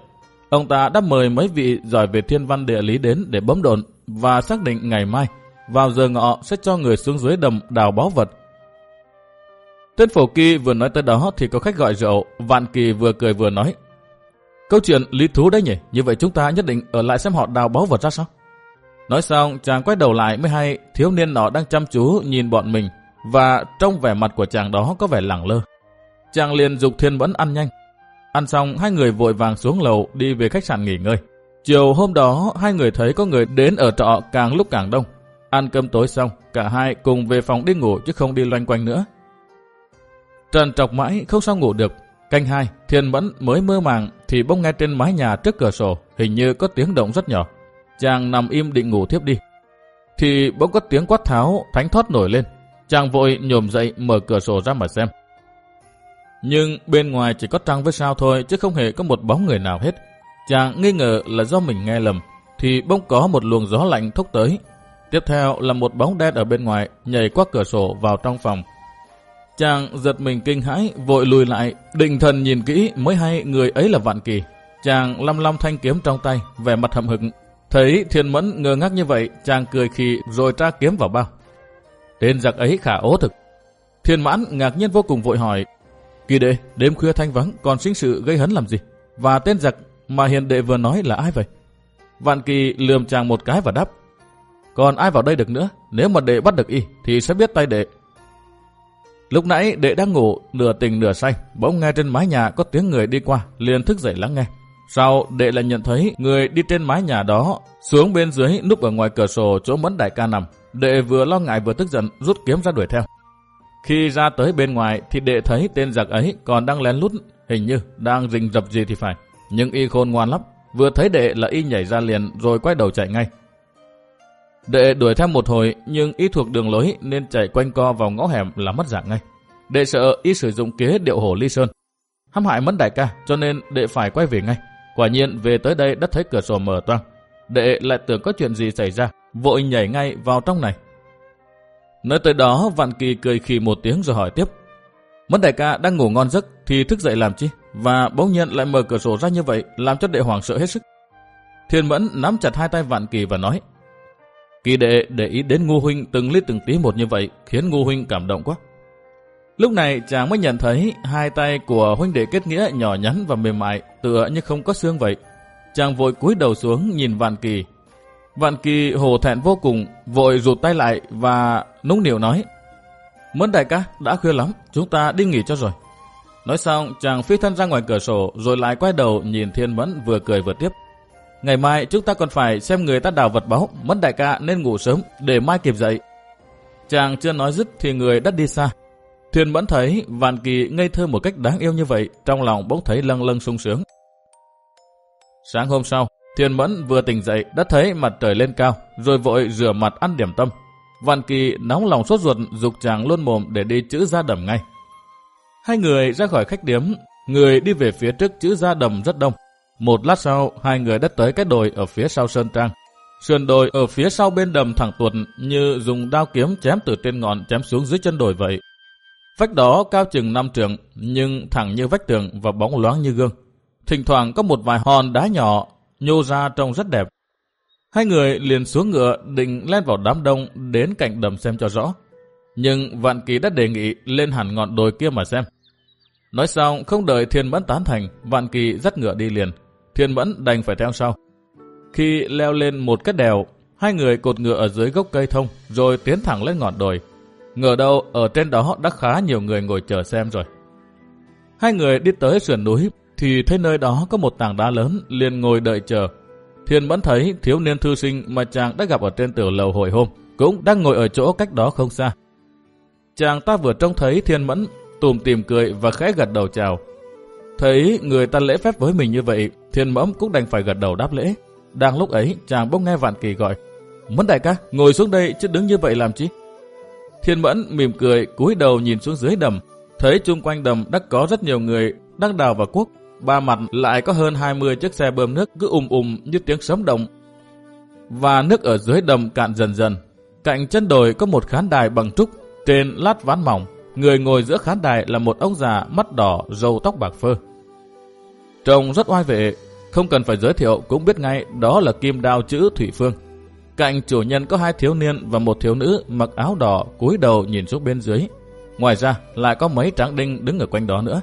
A: Ông ta đã mời mấy vị giỏi về thiên văn địa lý đến để bấm đồn và xác định ngày mai, vào giờ ngọ sẽ cho người xuống dưới đầm đào báu vật. Tên phổ kỳ vừa nói tới đó thì có khách gọi rượu, vạn kỳ vừa cười vừa nói, Câu chuyện lý thú đấy nhỉ, như vậy chúng ta nhất định ở lại xem họ đào báu vật ra sao? Nói xong, chàng quay đầu lại mới hay thiếu niên nọ đang chăm chú nhìn bọn mình và trong vẻ mặt của chàng đó có vẻ lẳng lơ. Chàng liền dục thiên vẫn ăn nhanh. Ăn xong, hai người vội vàng xuống lầu đi về khách sạn nghỉ ngơi. Chiều hôm đó, hai người thấy có người đến ở trọ càng lúc càng đông. Ăn cơm tối xong, cả hai cùng về phòng đi ngủ chứ không đi loanh quanh nữa. Trần trọc mãi không sao ngủ được, Canh hai, Thiên Mẫn mới mơ màng thì bỗng nghe trên mái nhà trước cửa sổ hình như có tiếng động rất nhỏ. Chàng nằm im định ngủ tiếp đi. Thì bỗng có tiếng quát tháo thánh thoát nổi lên. Chàng vội nhổm dậy mở cửa sổ ra mà xem. Nhưng bên ngoài chỉ có trăng với sao thôi chứ không hề có một bóng người nào hết. Chàng nghi ngờ là do mình nghe lầm. Thì bỗng có một luồng gió lạnh thốc tới. Tiếp theo là một bóng đen ở bên ngoài nhảy qua cửa sổ vào trong phòng Chàng giật mình kinh hãi, vội lùi lại, định thần nhìn kỹ mới hay người ấy là Vạn Kỳ. Chàng lăm lăm thanh kiếm trong tay, vẻ mặt hậm hực. Thấy thiên mẫn ngơ ngác như vậy, chàng cười khi rồi tra kiếm vào bao. Tên giặc ấy khả ố thực. Thiên mãn ngạc nhiên vô cùng vội hỏi, Kỳ đệ, đêm khuya thanh vắng còn sinh sự gây hấn làm gì? Và tên giặc mà hiền đệ vừa nói là ai vậy? Vạn Kỳ lườm chàng một cái và đáp, còn ai vào đây được nữa? Nếu mà đệ bắt được y thì sẽ biết tay đệ Lúc nãy đệ đang ngủ, nửa tình nửa say, bỗng nghe trên mái nhà có tiếng người đi qua, liền thức dậy lắng nghe. Sau, đệ lại nhận thấy người đi trên mái nhà đó, xuống bên dưới núp ở ngoài cửa sổ chỗ mẫn đại ca nằm. Đệ vừa lo ngại vừa tức giận, rút kiếm ra đuổi theo. Khi ra tới bên ngoài thì đệ thấy tên giặc ấy còn đang lén lút, hình như đang rình rập gì thì phải. Nhưng y khôn ngoan lắm, vừa thấy đệ là y nhảy ra liền rồi quay đầu chạy ngay. Đệ đuổi theo một hồi nhưng y thuộc đường lối nên chạy quanh co vào ngõ hẻm là mất dạng ngay. Đệ sợ y sử dụng kế điệu hổ ly sơn. Hăm hại mất đại ca cho nên đệ phải quay về ngay. Quả nhiên về tới đây đã thấy cửa sổ mở toang. Đệ lại tưởng có chuyện gì xảy ra, vội nhảy ngay vào trong này. Nơi tới đó Vạn Kỳ cười khì một tiếng rồi hỏi tiếp. Mất đại ca đang ngủ ngon giấc thì thức dậy làm chi? Và bỗng nhiên lại mở cửa sổ ra như vậy làm cho đệ hoàng sợ hết sức. Thiên Mẫn nắm chặt hai tay Vạn Kỳ và nói Kỳ đệ để ý đến Ngô Huynh từng lít từng tí một như vậy khiến Ngô Huynh cảm động quá. Lúc này chàng mới nhận thấy hai tay của huynh đệ kết nghĩa nhỏ nhắn và mềm mại tựa như không có xương vậy. Chàng vội cúi đầu xuống nhìn Vạn Kỳ. Vạn Kỳ hồ thẹn vô cùng, vội rụt tay lại và nũng nịu nói. Mẫn đại ca, đã khuya lắm, chúng ta đi nghỉ cho rồi. Nói xong, chàng phi thân ra ngoài cửa sổ rồi lại quay đầu nhìn Thiên Mẫn vừa cười vừa tiếp. Ngày mai chúng ta còn phải xem người ta đào vật báu, Mẫn đại ca nên ngủ sớm để mai kịp dậy. Chàng chưa nói dứt thì người đã đi xa. Thiên Mẫn thấy Vạn Kỳ ngây thơ một cách đáng yêu như vậy, trong lòng bỗng thấy lâng lâng sung sướng. Sáng hôm sau, Thiên Mẫn vừa tỉnh dậy đã thấy mặt trời lên cao, rồi vội rửa mặt ăn điểm tâm. Vạn Kỳ nóng lòng sốt ruột dục chàng luôn mồm để đi chữ ra đầm ngay. Hai người ra khỏi khách điếm, người đi về phía trước chữ ra đầm rất đông. Một lát sau, hai người đã tới cái đồi ở phía sau Sơn Trang. Sườn đồi ở phía sau bên đầm thẳng tuột như dùng đao kiếm chém từ trên ngọn chém xuống dưới chân đồi vậy. Vách đó cao chừng năm trượng, nhưng thẳng như vách tường và bóng loáng như gương. Thỉnh thoảng có một vài hòn đá nhỏ nhô ra trông rất đẹp. Hai người liền xuống ngựa định lên vào đám đông đến cạnh đầm xem cho rõ. Nhưng Vạn Kỳ đã đề nghị lên hẳn ngọn đồi kia mà xem. Nói xong không đợi Thiên Mẫn tán thành, Vạn Kỳ dắt ngựa đi liền. Thiên Mẫn đành phải theo sau. Khi leo lên một cái đèo, hai người cột ngựa ở dưới gốc cây thông rồi tiến thẳng lên ngọn đồi. Ngờ đâu ở trên đó đã khá nhiều người ngồi chờ xem rồi. Hai người đi tới sườn núi thì thấy nơi đó có một tảng đá lớn liền ngồi đợi chờ. Thiên Mẫn thấy thiếu niên thư sinh mà chàng đã gặp ở trên tiểu lầu hồi hôm cũng đang ngồi ở chỗ cách đó không xa. Chàng ta vừa trông thấy Thiên Mẫn tùm tìm cười và khẽ gật đầu chào. Thấy người ta lễ phép với mình như vậy, Thiên Mẫn cũng đành phải gật đầu đáp lễ. Đang lúc ấy, chàng bỗng nghe Vạn Kỳ gọi. Mẫn đại ca, ngồi xuống đây chứ đứng như vậy làm chi? Thiên Mẫn mỉm cười, cúi đầu nhìn xuống dưới đầm. Thấy chung quanh đầm đã có rất nhiều người đang đào và quốc Ba mặt lại có hơn 20 chiếc xe bơm nước cứ ùm ùm như tiếng sấm động. Và nước ở dưới đầm cạn dần dần. Cạnh chân đồi có một khán đài bằng trúc, trên lát ván mỏng. Người ngồi giữa khán đài là một ông già mắt đỏ, râu tóc bạc phơ. Trông rất oai vệ, không cần phải giới thiệu cũng biết ngay đó là kim đao chữ Thủy Phương. Cạnh chủ nhân có hai thiếu niên và một thiếu nữ mặc áo đỏ cúi đầu nhìn xuống bên dưới. Ngoài ra lại có mấy tráng đinh đứng ở quanh đó nữa.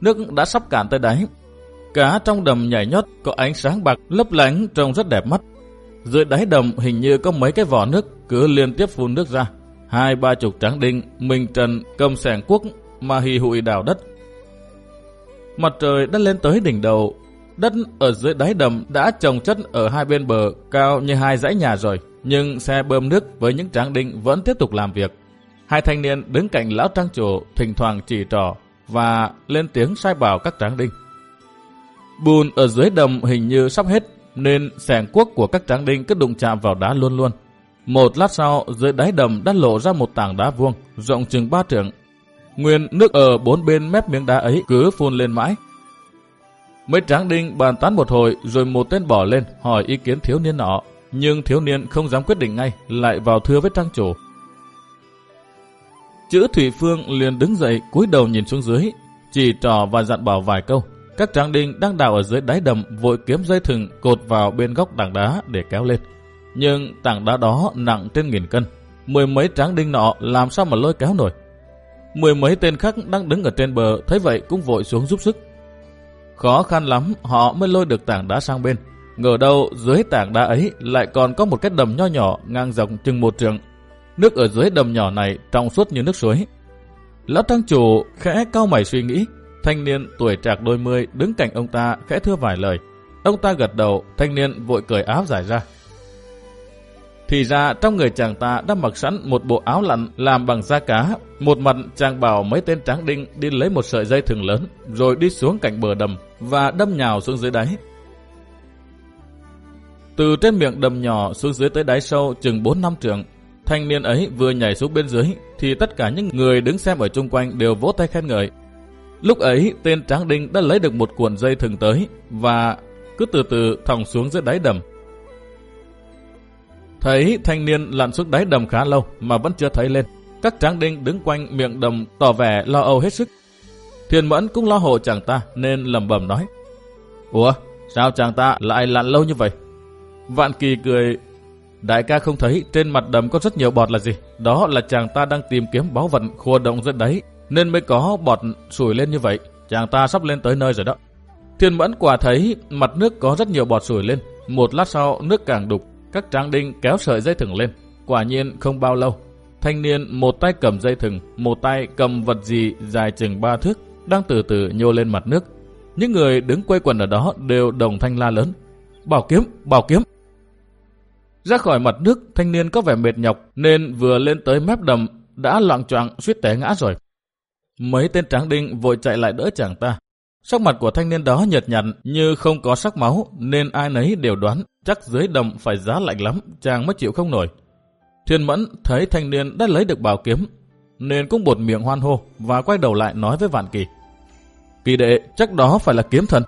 A: Nước đã sắp cạn tới đáy. Cá trong đầm nhảy nhót có ánh sáng bạc lấp lánh trông rất đẹp mắt. Dưới đáy đầm hình như có mấy cái vỏ nước cứ liên tiếp phun nước ra. Hai ba chục tráng đinh, Minh Trần cầm sẻng quốc mà hì hụi đào đất. Mặt trời đã lên tới đỉnh đầu, đất ở dưới đáy đầm đã trồng chất ở hai bên bờ cao như hai dãy nhà rồi. Nhưng xe bơm nước với những tráng đinh vẫn tiếp tục làm việc. Hai thanh niên đứng cạnh lão trang chủ thỉnh thoảng chỉ trò và lên tiếng sai bảo các tráng đinh. Bùn ở dưới đầm hình như sắp hết nên sẻng cuốc của các tráng đinh cứ đụng chạm vào đá luôn luôn. Một lát sau, dưới đáy đầm đã lộ ra một tảng đá vuông, rộng chừng ba trượng. Nguyên nước ở bốn bên mép miếng đá ấy cứ phun lên mãi. Mấy tráng đinh bàn tán một hồi rồi một tên bỏ lên hỏi ý kiến thiếu niên nọ. Nhưng thiếu niên không dám quyết định ngay, lại vào thưa với trang chủ. Chữ Thủy Phương liền đứng dậy cúi đầu nhìn xuống dưới, chỉ trò và dặn bảo vài câu. Các tráng đinh đang đào ở dưới đáy đầm vội kiếm dây thừng cột vào bên góc tảng đá để kéo lên. Nhưng tảng đá đó nặng trên nghìn cân. Mười mấy tráng đinh nọ làm sao mà lôi kéo nổi. Mười mấy tên khác đang đứng ở trên bờ thấy vậy cũng vội xuống giúp sức. Khó khăn lắm họ mới lôi được tảng đá sang bên. Ngờ đâu dưới tảng đá ấy lại còn có một cái đầm nho nhỏ ngang dọc chừng một trường. Nước ở dưới đầm nhỏ này trong suốt như nước suối. Lão trang chủ khẽ cao mày suy nghĩ. Thanh niên tuổi trạc đôi mươi đứng cạnh ông ta khẽ thưa vài lời. Ông ta gật đầu, thanh niên vội cởi áo giải ra. Thì ra trong người chàng ta đã mặc sẵn một bộ áo lặn làm bằng da cá. Một mặt chàng bảo mấy tên tráng đinh đi lấy một sợi dây thừng lớn, rồi đi xuống cạnh bờ đầm và đâm nhào xuống dưới đáy. Từ trên miệng đầm nhỏ xuống dưới tới đáy sâu chừng 4 năm trường, thanh niên ấy vừa nhảy xuống bên dưới thì tất cả những người đứng xem ở chung quanh đều vỗ tay khen ngợi. Lúc ấy tên tráng đinh đã lấy được một cuộn dây thừng tới và cứ từ từ thòng xuống dưới đáy đầm. Thấy thanh niên lặn xuống đáy đầm khá lâu mà vẫn chưa thấy lên. Các tráng đinh đứng quanh miệng đầm tỏ vẻ lo âu hết sức. Thiền mẫn cũng lo hộ chàng ta nên lầm bầm nói. Ủa, sao chàng ta lại lặn lâu như vậy? Vạn kỳ cười. Đại ca không thấy trên mặt đầm có rất nhiều bọt là gì? Đó là chàng ta đang tìm kiếm báu vật khua động dưới đáy nên mới có bọt sủi lên như vậy. Chàng ta sắp lên tới nơi rồi đó. Thiên mẫn quả thấy mặt nước có rất nhiều bọt sủi lên một lát sau nước càng đục, các tráng đinh kéo sợi dây thừng lên. Quả nhiên không bao lâu, thanh niên một tay cầm dây thừng, một tay cầm vật gì dài chừng ba thước, đang từ từ nhô lên mặt nước. Những người đứng quây quần ở đó đều đồng thanh la lớn. Bảo kiếm, bảo kiếm. Ra khỏi mặt nước, thanh niên có vẻ mệt nhọc nên vừa lên tới mép đầm đã loạn choạng suýt té ngã rồi. Mấy tên tráng đinh vội chạy lại đỡ chàng ta. Sắc mặt của thanh niên đó nhợt nhạt như không có sắc máu nên ai nấy đều đoán chắc dưới đầm phải giá lạnh lắm, chàng mới chịu không nổi. Thiên Mẫn thấy thanh niên đã lấy được bảo kiếm nên cũng bột miệng hoan hô và quay đầu lại nói với Vạn Kỳ. Kỳ đệ, chắc đó phải là kiếm thần.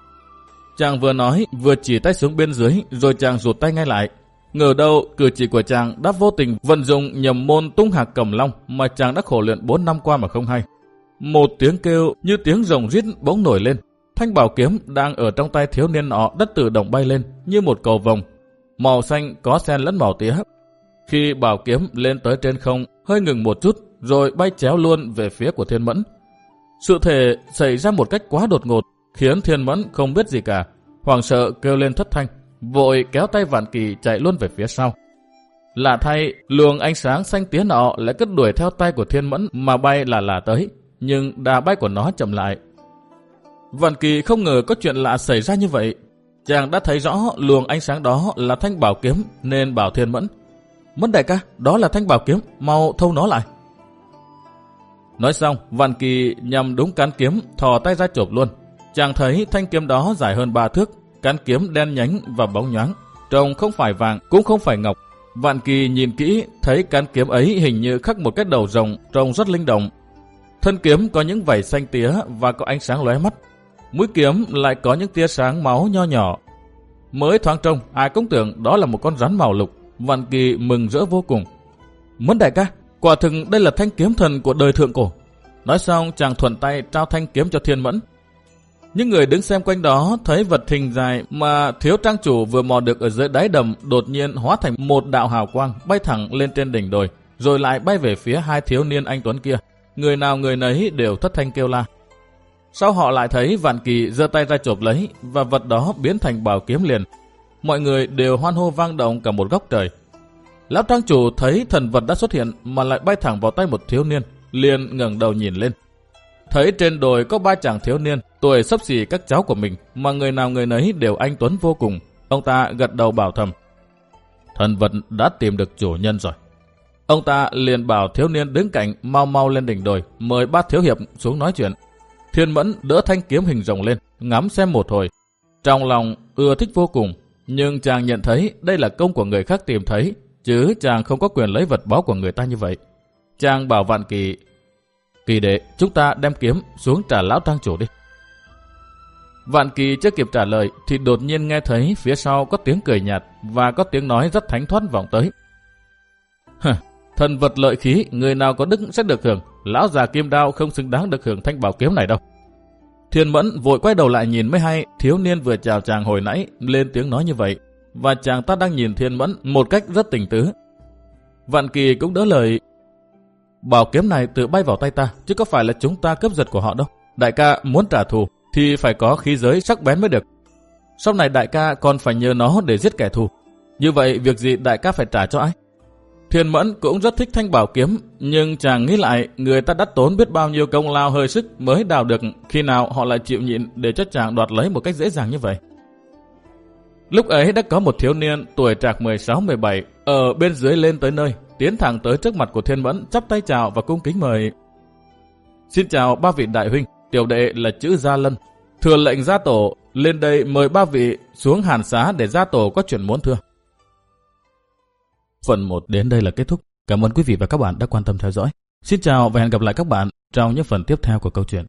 A: Chàng vừa nói, vừa chỉ tay xuống bên dưới, rồi chàng rụt tay ngay lại. Ngờ đâu, cử chỉ của chàng đã vô tình vận dụng nhầm môn tung hạc cầm long mà chàng đã khổ luyện 4 năm qua mà không hay. Một tiếng kêu như tiếng rồng rít bỗng nổi lên. Thanh bảo kiếm đang ở trong tay thiếu niên nọ đất tự động bay lên như một cầu vồng. Màu xanh có xen lẫn màu tía. Khi bảo kiếm lên tới trên không, hơi ngừng một chút, rồi bay chéo luôn về phía của thiên mẫn. Sự thể xảy ra một cách quá đột ngột, khiến thiên mẫn không biết gì cả. Hoàng sợ kêu lên thất thanh, vội kéo tay vạn kỳ chạy luôn về phía sau. Lạ thay, luồng ánh sáng xanh tía nọ lại cất đuổi theo tay của thiên mẫn mà bay là là tới nhưng đà bay của nó chậm lại. Vạn Kỳ không ngờ có chuyện lạ xảy ra như vậy. Chàng đã thấy rõ luồng ánh sáng đó là thanh bảo kiếm nên bảo thiên mẫn. Mẫn đại ca, đó là thanh bảo kiếm, mau thâu nó lại. Nói xong, Vạn Kỳ nhằm đúng cán kiếm, thò tay ra chộp luôn. Chàng thấy thanh kiếm đó dài hơn ba thước, cán kiếm đen nhánh và bóng nhoáng. Trông không phải vàng, cũng không phải ngọc. Vạn Kỳ nhìn kỹ, thấy cán kiếm ấy hình như khắc một cái đầu rồng, trông rất linh động, Thân kiếm có những vảy xanh tía và có ánh sáng lóe mắt. Mũi kiếm lại có những tia sáng máu nho nhỏ. Mới thoáng trông, ai cũng tưởng đó là một con rắn màu lục. Vạn Kỳ mừng rỡ vô cùng. Muốn đại ca, quả thực đây là thanh kiếm thần của đời thượng cổ. Nói xong chàng thuận tay trao thanh kiếm cho thiên mẫn. Những người đứng xem quanh đó thấy vật hình dài mà thiếu trang chủ vừa mò được ở dưới đáy đầm đột nhiên hóa thành một đạo hào quang bay thẳng lên trên đỉnh đồi, rồi lại bay về phía hai thiếu niên anh Tuấn kia người nào người nấy đều thất thanh kêu la. Sau họ lại thấy Vạn Kỳ giơ tay ra chộp lấy và vật đó biến thành bảo kiếm liền. Mọi người đều hoan hô vang động cả một góc trời. Lão trang chủ thấy thần vật đã xuất hiện mà lại bay thẳng vào tay một thiếu niên, liền ngẩng đầu nhìn lên. Thấy trên đồi có ba chàng thiếu niên, tuổi sắp xỉ các cháu của mình, mà người nào người nấy đều anh tuấn vô cùng. Ông ta gật đầu bảo thầm. Thần vật đã tìm được chủ nhân rồi. Ông ta liền bảo thiếu niên đứng cạnh mau mau lên đỉnh đồi, mời ba thiếu hiệp xuống nói chuyện. Thiên mẫn đỡ thanh kiếm hình rồng lên, ngắm xem một hồi. Trong lòng ưa thích vô cùng, nhưng chàng nhận thấy đây là công của người khác tìm thấy, chứ chàng không có quyền lấy vật báu của người ta như vậy. Chàng bảo vạn kỳ, kỳ đệ, chúng ta đem kiếm xuống trả lão trang chủ đi. Vạn kỳ chưa kịp trả lời thì đột nhiên nghe thấy phía sau có tiếng cười nhạt và có tiếng nói rất thánh thoát vọng tới. Hừ, Thần vật lợi khí, người nào có đức sẽ được hưởng. Lão già kim đao không xứng đáng được hưởng thanh bảo kiếm này đâu. Thiên mẫn vội quay đầu lại nhìn mới hay, thiếu niên vừa chào chàng hồi nãy, lên tiếng nói như vậy. Và chàng ta đang nhìn thiên mẫn một cách rất tình tứ. Vạn kỳ cũng đỡ lời. Bảo kiếm này tự bay vào tay ta, chứ có phải là chúng ta cướp giật của họ đâu. Đại ca muốn trả thù, thì phải có khí giới sắc bén mới được. Sau này đại ca còn phải nhờ nó để giết kẻ thù. Như vậy việc gì đại ca phải trả cho ai? Thiên Mẫn cũng rất thích thanh bảo kiếm, nhưng chàng nghĩ lại người ta đắt tốn biết bao nhiêu công lao hơi sức mới đào được khi nào họ lại chịu nhịn để cho chàng đoạt lấy một cách dễ dàng như vậy. Lúc ấy đã có một thiếu niên tuổi trạc 16-17 ở bên dưới lên tới nơi, tiến thẳng tới trước mặt của Thiên Mẫn chắp tay chào và cung kính mời. Xin chào ba vị đại huynh, tiểu đệ là chữ Gia Lân. Thừa lệnh gia tổ lên đây mời ba vị xuống hàn xá để gia tổ có chuyện muốn thưa. Phần 1 đến đây là kết thúc. Cảm ơn quý vị và các bạn đã quan tâm theo dõi. Xin chào và hẹn gặp lại các bạn trong những phần tiếp theo của câu chuyện.